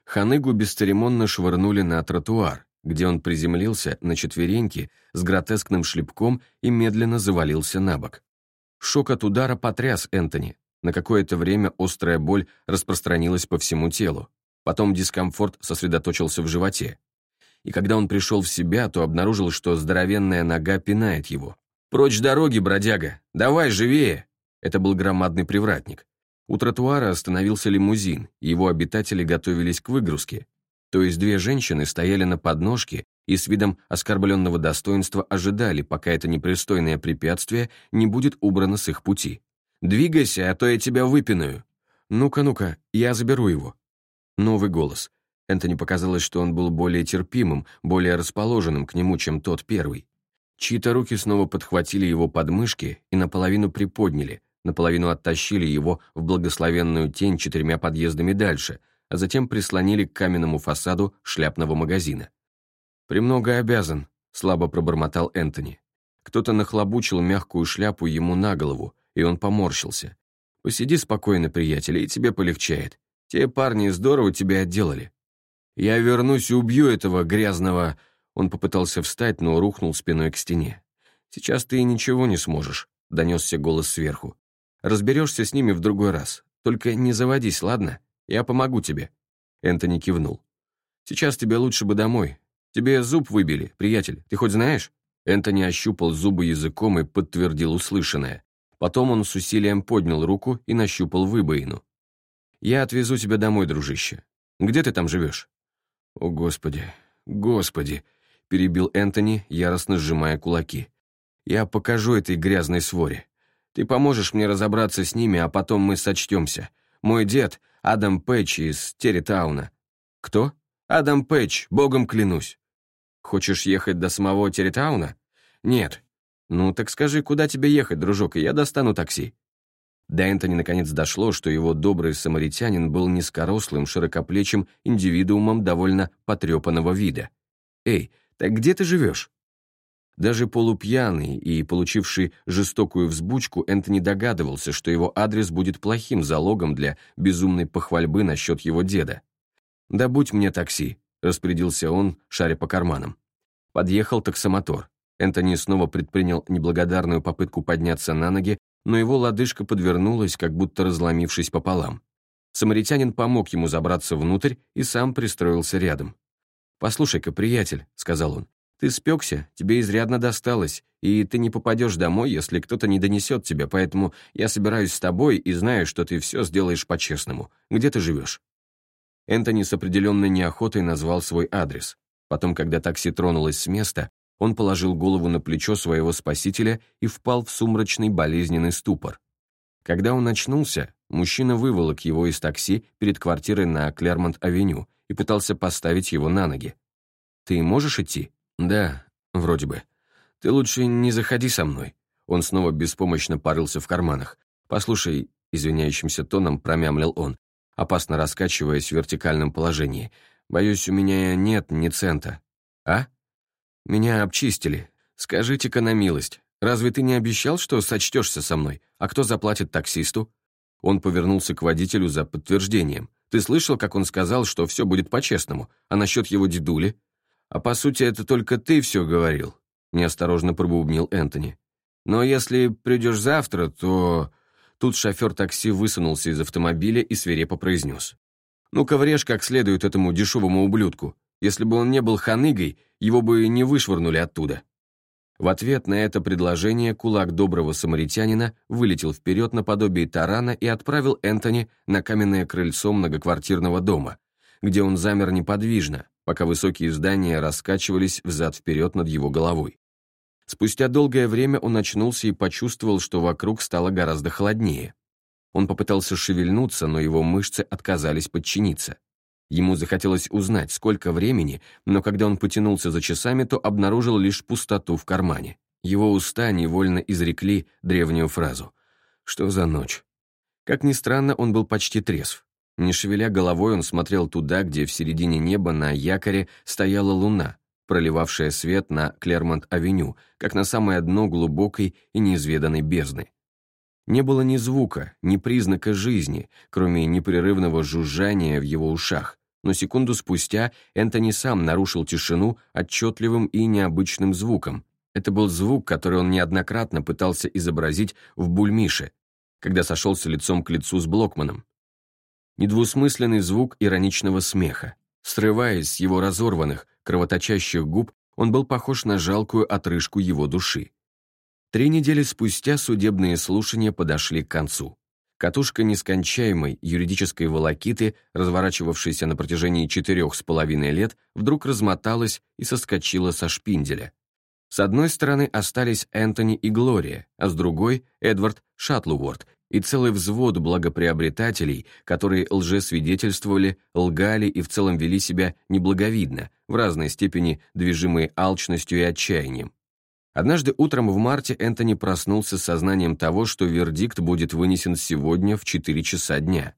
Ханыгу бесцеремонно швырнули на тротуар, где он приземлился на четвереньки с гротескным шлепком и медленно завалился на бок. Шок от удара потряс Энтони. На какое-то время острая боль распространилась по всему телу. Потом дискомфорт сосредоточился в животе. И когда он пришел в себя, то обнаружил, что здоровенная нога пинает его. «Прочь дороги, бродяга! Давай, живее!» Это был громадный привратник. У тротуара остановился лимузин, его обитатели готовились к выгрузке. То есть две женщины стояли на подножке и с видом оскорбленного достоинства ожидали, пока это непристойное препятствие не будет убрано с их пути. «Двигайся, а то я тебя выпиную!» «Ну-ка, ну-ка, я заберу его». Новый голос. Энтони показалось, что он был более терпимым, более расположенным к нему, чем тот первый. Чьи-то руки снова подхватили его подмышки и наполовину приподняли, наполовину оттащили его в благословенную тень четырьмя подъездами дальше, а затем прислонили к каменному фасаду шляпного магазина. «Премного обязан», — слабо пробормотал Энтони. Кто-то нахлобучил мягкую шляпу ему на голову, и он поморщился. «Посиди спокойно, приятель, и тебе полегчает. Те парни здорово тебя отделали». «Я вернусь и убью этого грязного...» Он попытался встать, но рухнул спиной к стене. «Сейчас ты ничего не сможешь», — донесся голос сверху. Разберешься с ними в другой раз. Только не заводись, ладно? Я помогу тебе». Энтони кивнул. «Сейчас тебе лучше бы домой. Тебе зуб выбили, приятель, ты хоть знаешь?» Энтони ощупал зубы языком и подтвердил услышанное. Потом он с усилием поднял руку и нащупал выбоину. «Я отвезу тебя домой, дружище. Где ты там живешь?» «О, Господи, Господи!» — перебил Энтони, яростно сжимая кулаки. «Я покажу этой грязной своре. Ты поможешь мне разобраться с ними, а потом мы сочтемся. Мой дед — Адам Пэтч из Территауна». «Кто?» «Адам Пэтч, богом клянусь». «Хочешь ехать до самого Территауна?» «Нет». «Ну, так скажи, куда тебе ехать, дружок, и я достану такси». До Энтони наконец дошло, что его добрый самаритянин был низкорослым, широкоплечим индивидуумом довольно потрепанного вида. «Эй, так где ты живешь?» Даже полупьяный и получивший жестокую взбучку, Энтони догадывался, что его адрес будет плохим залогом для безумной похвальбы насчет его деда. «Да будь мне такси», — распорядился он, шаря по карманам. Подъехал таксомотор. Энтони снова предпринял неблагодарную попытку подняться на ноги, но его лодыжка подвернулась, как будто разломившись пополам. Самаритянин помог ему забраться внутрь и сам пристроился рядом. «Послушай-ка, приятель», — сказал он, ты спекся, тебе изрядно досталось, и ты не попадешь домой, если кто-то не донесет тебя, поэтому я собираюсь с тобой и знаю, что ты все сделаешь по-честному. Где ты живешь?» Энтони с определенной неохотой назвал свой адрес. Потом, когда такси тронулось с места, он положил голову на плечо своего спасителя и впал в сумрачный болезненный ступор. Когда он очнулся, мужчина выволок его из такси перед квартирой на Клермонт-авеню и пытался поставить его на ноги. «Ты можешь идти?» «Да, вроде бы. Ты лучше не заходи со мной». Он снова беспомощно порылся в карманах. «Послушай», — извиняющимся тоном промямлил он, опасно раскачиваясь в вертикальном положении. «Боюсь, у меня нет ни цента». «А? Меня обчистили. Скажите-ка на милость, разве ты не обещал, что сочтешься со мной? А кто заплатит таксисту?» Он повернулся к водителю за подтверждением. «Ты слышал, как он сказал, что все будет по-честному? А насчет его дедули?» «А по сути, это только ты все говорил», — неосторожно пробубнил Энтони. «Но если придешь завтра, то...» Тут шофер такси высунулся из автомобиля и свирепо произнес. «Ну-ка врежь как следует этому дешевому ублюдку. Если бы он не был ханыгой, его бы не вышвырнули оттуда». В ответ на это предложение кулак доброго самаритянина вылетел вперед наподобие тарана и отправил Энтони на каменное крыльцо многоквартирного дома, где он замер неподвижно, пока высокие здания раскачивались взад-вперед над его головой. Спустя долгое время он очнулся и почувствовал, что вокруг стало гораздо холоднее. Он попытался шевельнуться, но его мышцы отказались подчиниться. Ему захотелось узнать, сколько времени, но когда он потянулся за часами, то обнаружил лишь пустоту в кармане. Его уста невольно изрекли древнюю фразу «Что за ночь?». Как ни странно, он был почти трезв. Не шевеля головой, он смотрел туда, где в середине неба на якоре стояла луна, проливавшая свет на Клермонт-авеню, как на самое дно глубокой и неизведанной бездны. Не было ни звука, ни признака жизни, кроме непрерывного жужжания в его ушах, но секунду спустя Энтони сам нарушил тишину отчетливым и необычным звуком. Это был звук, который он неоднократно пытался изобразить в Бульмише, когда сошелся лицом к лицу с Блокманом. Недвусмысленный звук ироничного смеха. Срываясь с его разорванных, кровоточащих губ, он был похож на жалкую отрыжку его души. Три недели спустя судебные слушания подошли к концу. Катушка нескончаемой юридической волокиты, разворачивавшейся на протяжении четырех с половиной лет, вдруг размоталась и соскочила со шпинделя. С одной стороны остались Энтони и Глория, а с другой — Эдвард Шатлуворд и целый взвод благоприобретателей, которые лжесвидетельствовали, лгали и в целом вели себя неблаговидно, в разной степени движимые алчностью и отчаянием. Однажды утром в марте Энтони проснулся с сознанием того, что вердикт будет вынесен сегодня в 4 часа дня.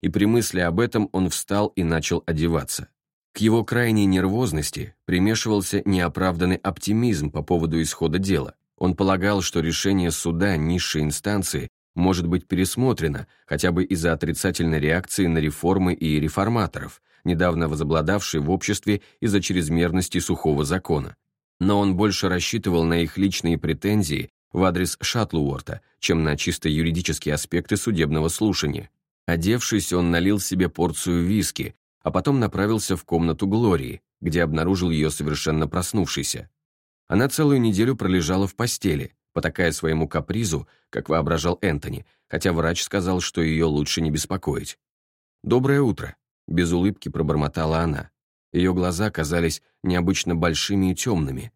И при мысли об этом он встал и начал одеваться. К его крайней нервозности примешивался неоправданный оптимизм по поводу исхода дела. Он полагал, что решение суда низшей инстанции может быть пересмотрено хотя бы из-за отрицательной реакции на реформы и реформаторов, недавно возобладавшей в обществе из-за чрезмерности сухого закона. Но он больше рассчитывал на их личные претензии в адрес Шатлуорта, чем на чисто юридические аспекты судебного слушания. Одевшись, он налил себе порцию виски, а потом направился в комнату Глории, где обнаружил ее совершенно проснувшейся. Она целую неделю пролежала в постели, потакая своему капризу, как воображал Энтони, хотя врач сказал, что ее лучше не беспокоить. «Доброе утро», — без улыбки пробормотала она. Ее глаза казались необычно большими и темными.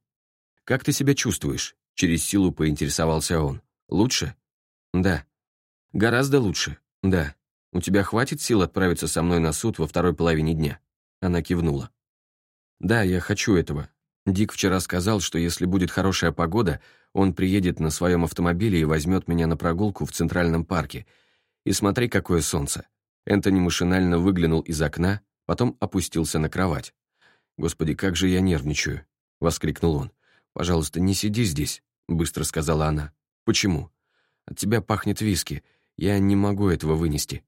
«Как ты себя чувствуешь?» — через силу поинтересовался он. «Лучше?» «Да». «Гораздо лучше?» «Да». «У тебя хватит сил отправиться со мной на суд во второй половине дня?» Она кивнула. «Да, я хочу этого. Дик вчера сказал, что если будет хорошая погода, он приедет на своем автомобиле и возьмет меня на прогулку в Центральном парке. И смотри, какое солнце. Энтони машинально выглянул из окна, потом опустился на кровать. «Господи, как же я нервничаю!» — воскликнул он. «Пожалуйста, не сиди здесь», — быстро сказала она. «Почему?» «От тебя пахнет виски. Я не могу этого вынести».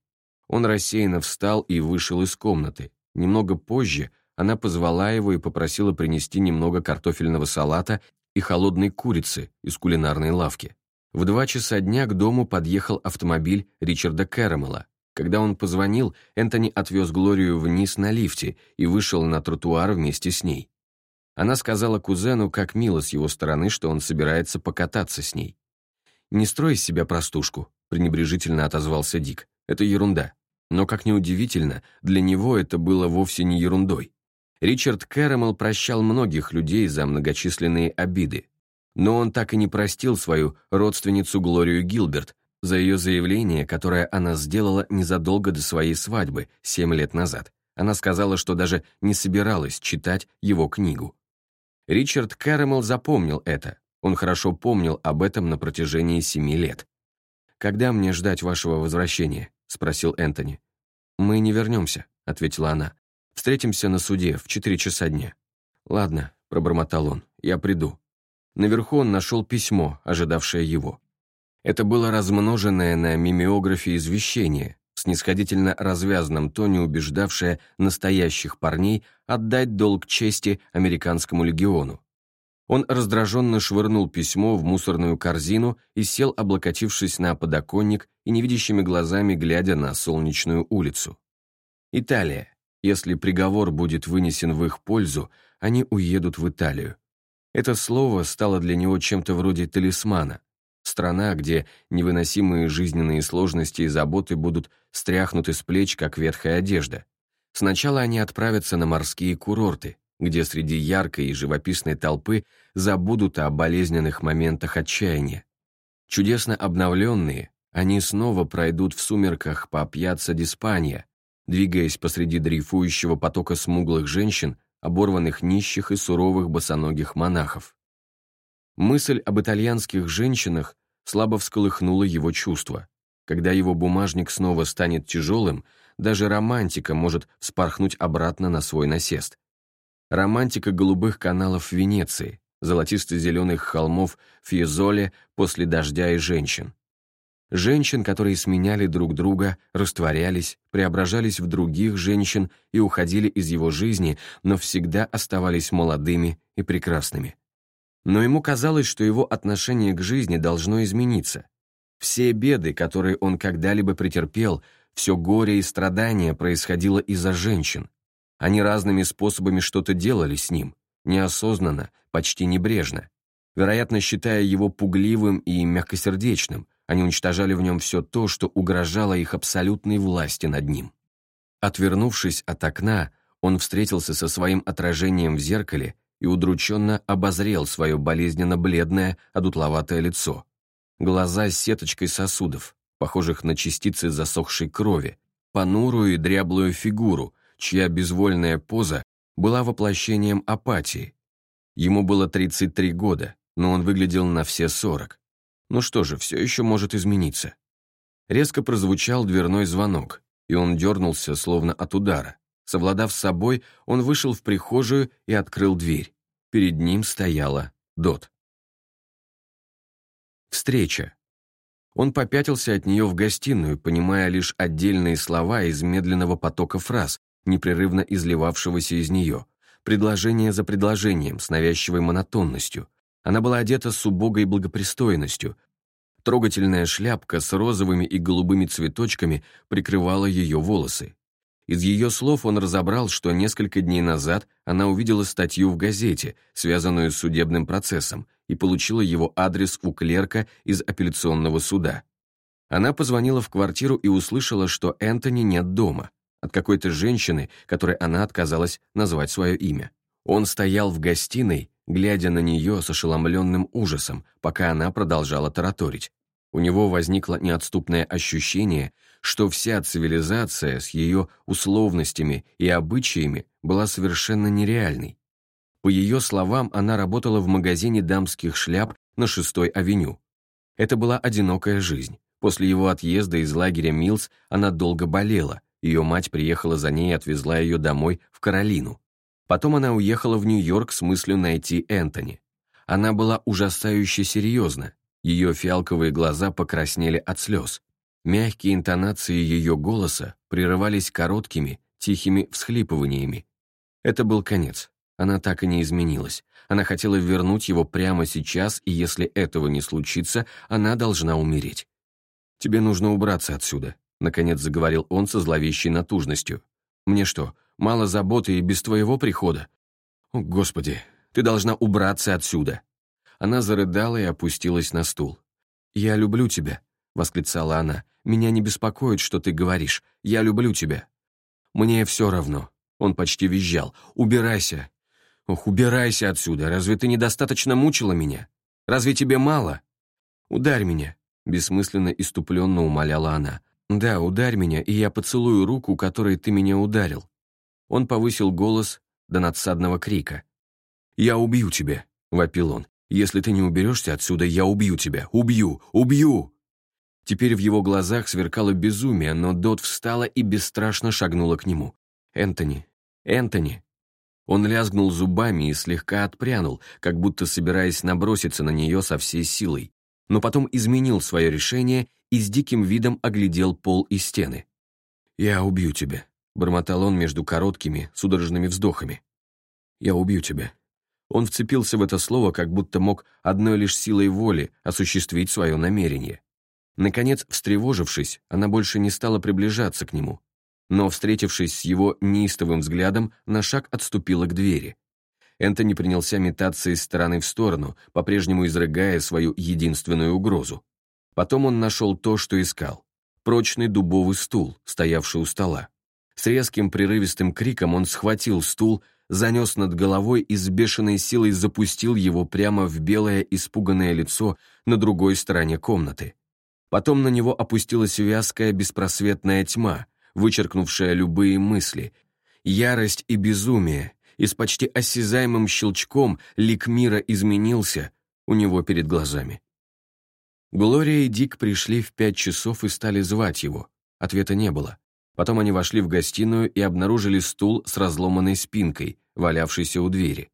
Он рассеянно встал и вышел из комнаты. Немного позже она позвала его и попросила принести немного картофельного салата и холодной курицы из кулинарной лавки. В два часа дня к дому подъехал автомобиль Ричарда Кэрэмела. Когда он позвонил, Энтони отвез Глорию вниз на лифте и вышел на тротуар вместе с ней. Она сказала кузену, как мило с его стороны, что он собирается покататься с ней. «Не строй из себя простушку», — пренебрежительно отозвался Дик. «Это ерунда». Но, как ни удивительно, для него это было вовсе не ерундой. Ричард Кэрэмэл прощал многих людей за многочисленные обиды. Но он так и не простил свою родственницу Глорию Гилберт за ее заявление, которое она сделала незадолго до своей свадьбы, семь лет назад. Она сказала, что даже не собиралась читать его книгу. Ричард Кэрэмэл запомнил это. Он хорошо помнил об этом на протяжении семи лет. «Когда мне ждать вашего возвращения?» — спросил Энтони. «Мы не вернемся», — ответила она. Встретимся на суде в четыре часа дня». «Ладно», — пробормотал он, — «я приду». Наверху он нашел письмо, ожидавшее его. Это было размноженное на мимеографе извещение, в снисходительно развязанном тоне убеждавшее настоящих парней отдать долг чести американскому легиону. Он раздраженно швырнул письмо в мусорную корзину и сел, облокотившись на подоконник и невидящими глазами глядя на солнечную улицу. Италия. Если приговор будет вынесен в их пользу, они уедут в Италию. Это слово стало для него чем-то вроде талисмана. Страна, где невыносимые жизненные сложности и заботы будут стряхнуты с плеч, как ветхая одежда. Сначала они отправятся на морские курорты, где среди яркой и живописной толпы забудут о болезненных моментах отчаяния. Чудесно обновленные, они снова пройдут в сумерках по пьяцца Диспания, двигаясь посреди дрейфующего потока смуглых женщин, оборванных нищих и суровых босоногих монахов. Мысль об итальянских женщинах слабо всколыхнула его чувства. Когда его бумажник снова станет тяжелым, даже романтика может вспорхнуть обратно на свой насест. Романтика голубых каналов Венеции, золотисто-зеленых холмов Фьезоле после дождя и женщин. Женщин, которые сменяли друг друга, растворялись, преображались в других женщин и уходили из его жизни, но всегда оставались молодыми и прекрасными. Но ему казалось, что его отношение к жизни должно измениться. Все беды, которые он когда-либо претерпел, все горе и страдания происходило из-за женщин. Они разными способами что-то делали с ним, неосознанно, почти небрежно. Вероятно, считая его пугливым и мягкосердечным, они уничтожали в нем все то, что угрожало их абсолютной власти над ним. Отвернувшись от окна, он встретился со своим отражением в зеркале и удрученно обозрел свое болезненно-бледное, одутловатое лицо. Глаза с сеточкой сосудов, похожих на частицы засохшей крови, понурую и дряблую фигуру, чья безвольная поза была воплощением апатии. Ему было 33 года, но он выглядел на все 40. Ну что же, все еще может измениться. Резко прозвучал дверной звонок, и он дернулся, словно от удара. Совладав с собой, он вышел в прихожую и открыл дверь. Перед ним стояла Дот. Встреча. Он попятился от нее в гостиную, понимая лишь отдельные слова из медленного потока фраз, непрерывно изливавшегося из нее, предложение за предложением, с навязчивой монотонностью. Она была одета с убогой благопристойностью. Трогательная шляпка с розовыми и голубыми цветочками прикрывала ее волосы. Из ее слов он разобрал, что несколько дней назад она увидела статью в газете, связанную с судебным процессом, и получила его адрес у клерка из апелляционного суда. Она позвонила в квартиру и услышала, что Энтони нет дома, от какой-то женщины, которой она отказалась назвать свое имя. Он стоял в гостиной, глядя на нее с ошеломленным ужасом, пока она продолжала тараторить. У него возникло неотступное ощущение, что вся цивилизация с ее условностями и обычаями была совершенно нереальной. По ее словам, она работала в магазине дамских шляп на шестой авеню. Это была одинокая жизнь. После его отъезда из лагеря Милс она долго болела. Ее мать приехала за ней и отвезла ее домой в Каролину. Потом она уехала в Нью-Йорк с мыслью найти Энтони. Она была ужасающе серьезна. Ее фиалковые глаза покраснели от слез. Мягкие интонации ее голоса прерывались короткими, тихими всхлипываниями. Это был конец. Она так и не изменилась. Она хотела вернуть его прямо сейчас, и если этого не случится, она должна умереть. «Тебе нужно убраться отсюда», — наконец заговорил он со зловещей натужностью. «Мне что, мало заботы и без твоего прихода? О, Господи, ты должна убраться отсюда». Она зарыдала и опустилась на стул. «Я люблю тебя», — восклицала она. «Меня не беспокоит, что ты говоришь. Я люблю тебя». «Мне все равно», — он почти визжал. «Убирайся, Ох, убирайся отсюда, разве ты недостаточно мучила меня? Разве тебе мало? Ударь меня, бессмысленно иступленно умоляла она. Да, ударь меня, и я поцелую руку, которой ты меня ударил. Он повысил голос до надсадного крика. «Я убью тебя», — вопил он. «Если ты не уберешься отсюда, я убью тебя! Убью! Убью!» Теперь в его глазах сверкало безумие, но Дот встала и бесстрашно шагнула к нему. «Энтони! Энтони!» Он лязгнул зубами и слегка отпрянул, как будто собираясь наброситься на нее со всей силой, но потом изменил свое решение и с диким видом оглядел пол и стены. «Я убью тебя», — бормотал он между короткими, судорожными вздохами. «Я убью тебя». Он вцепился в это слово, как будто мог одной лишь силой воли осуществить свое намерение. Наконец, встревожившись, она больше не стала приближаться к нему, но, встретившись с его неистовым взглядом, на шаг отступила к двери. Энтони принялся метаться из стороны в сторону, по-прежнему изрыгая свою единственную угрозу. Потом он нашел то, что искал. Прочный дубовый стул, стоявший у стола. С резким прерывистым криком он схватил стул, занес над головой и с бешеной силой запустил его прямо в белое испуганное лицо на другой стороне комнаты. Потом на него опустилась вязкая беспросветная тьма, вычеркнувшая любые мысли. Ярость и безумие, и с почти осязаемым щелчком лик мира изменился у него перед глазами. Глория и Дик пришли в пять часов и стали звать его. Ответа не было. Потом они вошли в гостиную и обнаружили стул с разломанной спинкой, валявшийся у двери.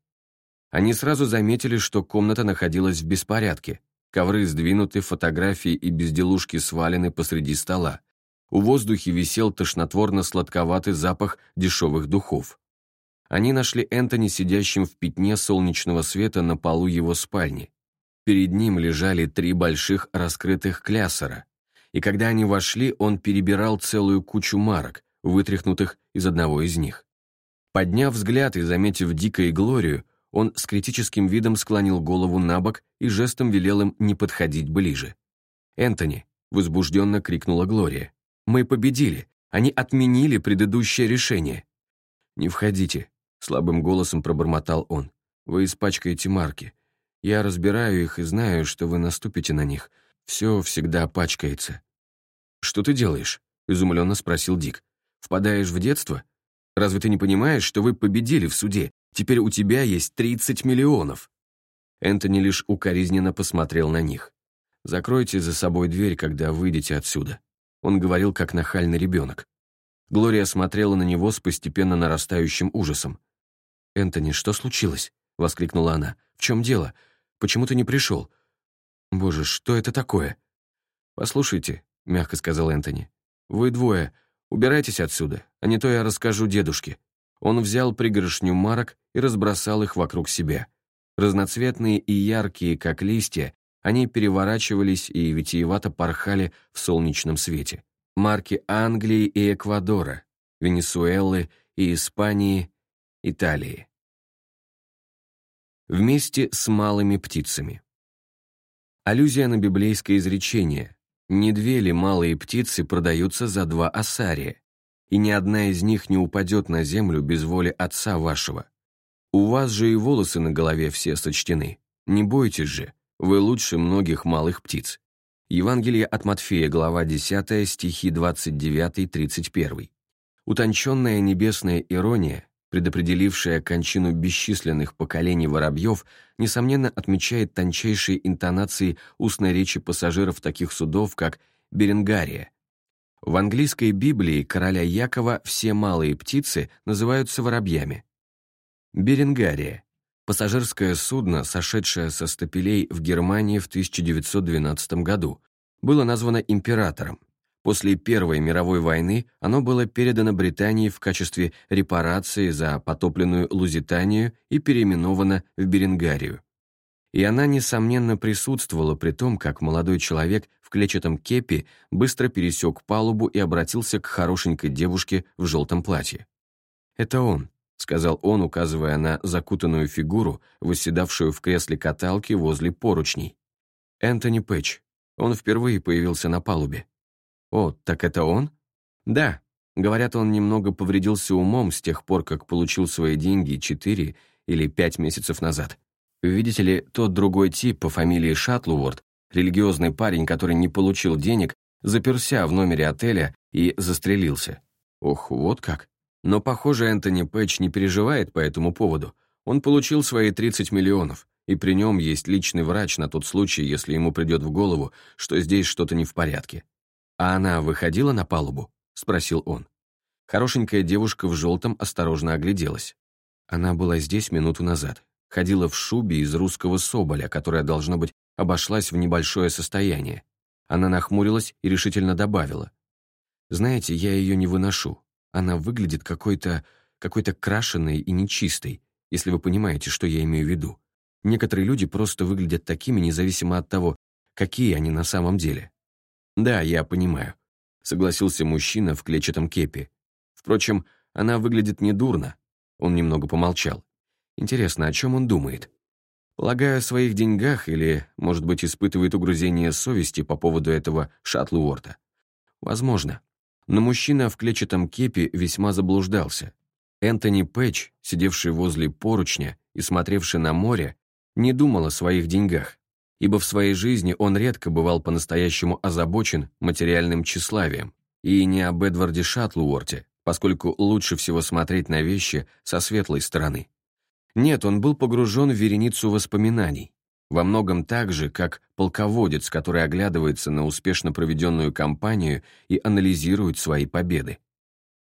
Они сразу заметили, что комната находилась в беспорядке. Ковры сдвинуты, фотографии и безделушки свалены посреди стола. У воздухе висел тошнотворно-сладковатый запах дешевых духов. Они нашли Энтони сидящим в пятне солнечного света на полу его спальни. Перед ним лежали три больших раскрытых клясера, и когда они вошли, он перебирал целую кучу марок, вытряхнутых из одного из них. Подняв взгляд и заметив Дика и Глорию, он с критическим видом склонил голову на бок и жестом велел им не подходить ближе. «Энтони!» — возбужденно крикнула Глория. «Мы победили! Они отменили предыдущее решение!» «Не входите!» — слабым голосом пробормотал он. «Вы испачкаете марки. Я разбираю их и знаю, что вы наступите на них. Все всегда пачкается». «Что ты делаешь?» — изумленно спросил Дик. «Впадаешь в детство? Разве ты не понимаешь, что вы победили в суде? Теперь у тебя есть 30 миллионов!» Энтони лишь укоризненно посмотрел на них. «Закройте за собой дверь, когда выйдете отсюда». Он говорил, как нахальный ребенок. Глория смотрела на него с постепенно нарастающим ужасом. «Энтони, что случилось?» — воскликнула она. «В чем дело? Почему ты не пришел? Боже, что это такое? Послушайте, мягко сказал Энтони. Вы двое, убирайтесь отсюда, а не то я расскажу дедушке. Он взял пригоршню марок и разбросал их вокруг себя. Разноцветные и яркие, как листья, они переворачивались и витиевато порхали в солнечном свете. Марки Англии и Эквадора, Венесуэлы и Испании, Италии вместе с малыми птицами. Аллюзия на библейское изречение «Не две ли малые птицы продаются за два осария, и ни одна из них не упадет на землю без воли Отца вашего? У вас же и волосы на голове все сочтены. Не бойтесь же, вы лучше многих малых птиц». Евангелие от Матфея, глава 10, стихи 29-31. Утонченная небесная ирония предопределившая кончину бесчисленных поколений воробьев, несомненно отмечает тончайшие интонации устной речи пассажиров таких судов, как Беренгария. В английской Библии короля Якова все малые птицы называются воробьями. Беренгария – пассажирское судно, сошедшее со стапелей в Германии в 1912 году, было названо императором. После Первой мировой войны оно было передано Британии в качестве репарации за потопленную Лузитанию и переименовано в Беренгарию. И она, несомненно, присутствовала при том, как молодой человек в клетчатом кепи быстро пересек палубу и обратился к хорошенькой девушке в желтом платье. «Это он», — сказал он, указывая на закутанную фигуру, восседавшую в кресле каталки возле поручней. «Энтони Пэтч. Он впервые появился на палубе. «О, так это он?» «Да. Говорят, он немного повредился умом с тех пор, как получил свои деньги четыре или пять месяцев назад. Видите ли, тот другой тип по фамилии Шатлуворд, религиозный парень, который не получил денег, заперся в номере отеля и застрелился. Ох, вот как. Но, похоже, Энтони Пэтч не переживает по этому поводу. Он получил свои 30 миллионов, и при нем есть личный врач на тот случай, если ему придет в голову, что здесь что-то не в порядке. «А она выходила на палубу?» — спросил он. Хорошенькая девушка в желтом осторожно огляделась. Она была здесь минуту назад. Ходила в шубе из русского соболя, которая, должно быть, обошлась в небольшое состояние. Она нахмурилась и решительно добавила. «Знаете, я ее не выношу. Она выглядит какой-то... какой-то крашеной и нечистой, если вы понимаете, что я имею в виду. Некоторые люди просто выглядят такими, независимо от того, какие они на самом деле. «Да, я понимаю», — согласился мужчина в клетчатом кепе. «Впрочем, она выглядит недурно». Он немного помолчал. «Интересно, о чем он думает?» Полагаю, о своих деньгах или, может быть, испытывает угрызение совести по поводу этого Шатлуорта. Возможно. Но мужчина в клетчатом кепе весьма заблуждался. Энтони Пэтч, сидевший возле поручня и смотревший на море, не думал о своих деньгах, ибо в своей жизни он редко бывал по-настоящему озабочен материальным тщеславием, и не об Эдварде Шатлуорте, поскольку лучше всего смотреть на вещи со светлой стороны. Нет, он был погружен в вереницу воспоминаний, во многом так же, как полководец, который оглядывается на успешно проведенную кампанию и анализирует свои победы.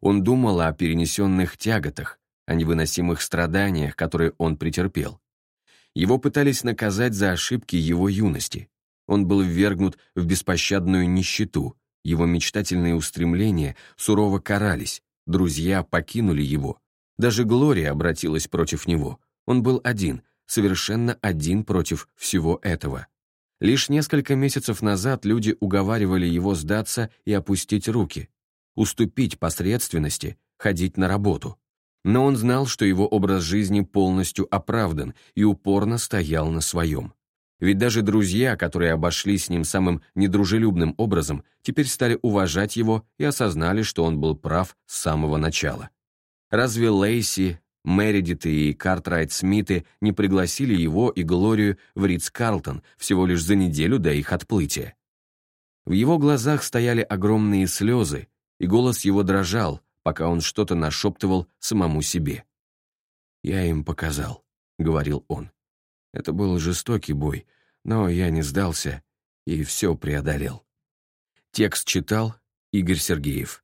Он думал о перенесенных тяготах, о невыносимых страданиях, которые он претерпел. Его пытались наказать за ошибки его юности. Он был ввергнут в беспощадную нищету, его мечтательные устремления сурово карались, друзья покинули его. Даже Глория обратилась против него. Он был один, совершенно один против всего этого. Лишь несколько месяцев назад люди уговаривали его сдаться и опустить руки, уступить посредственности, ходить на работу. Но он знал, что его образ жизни полностью оправдан и упорно стоял на своем. Ведь даже друзья, которые обошлись с ним самым недружелюбным образом, теперь стали уважать его и осознали, что он был прав с самого начала. Разве Лейси, Мередит и Картрайт Смиты не пригласили его и Глорию в Ридс-Карлтон всего лишь за неделю до их отплытия? В его глазах стояли огромные слезы, и голос его дрожал, пока он что-то нашептывал самому себе. «Я им показал», — говорил он. «Это был жестокий бой, но я не сдался и все преодолел». Текст читал Игорь Сергеев.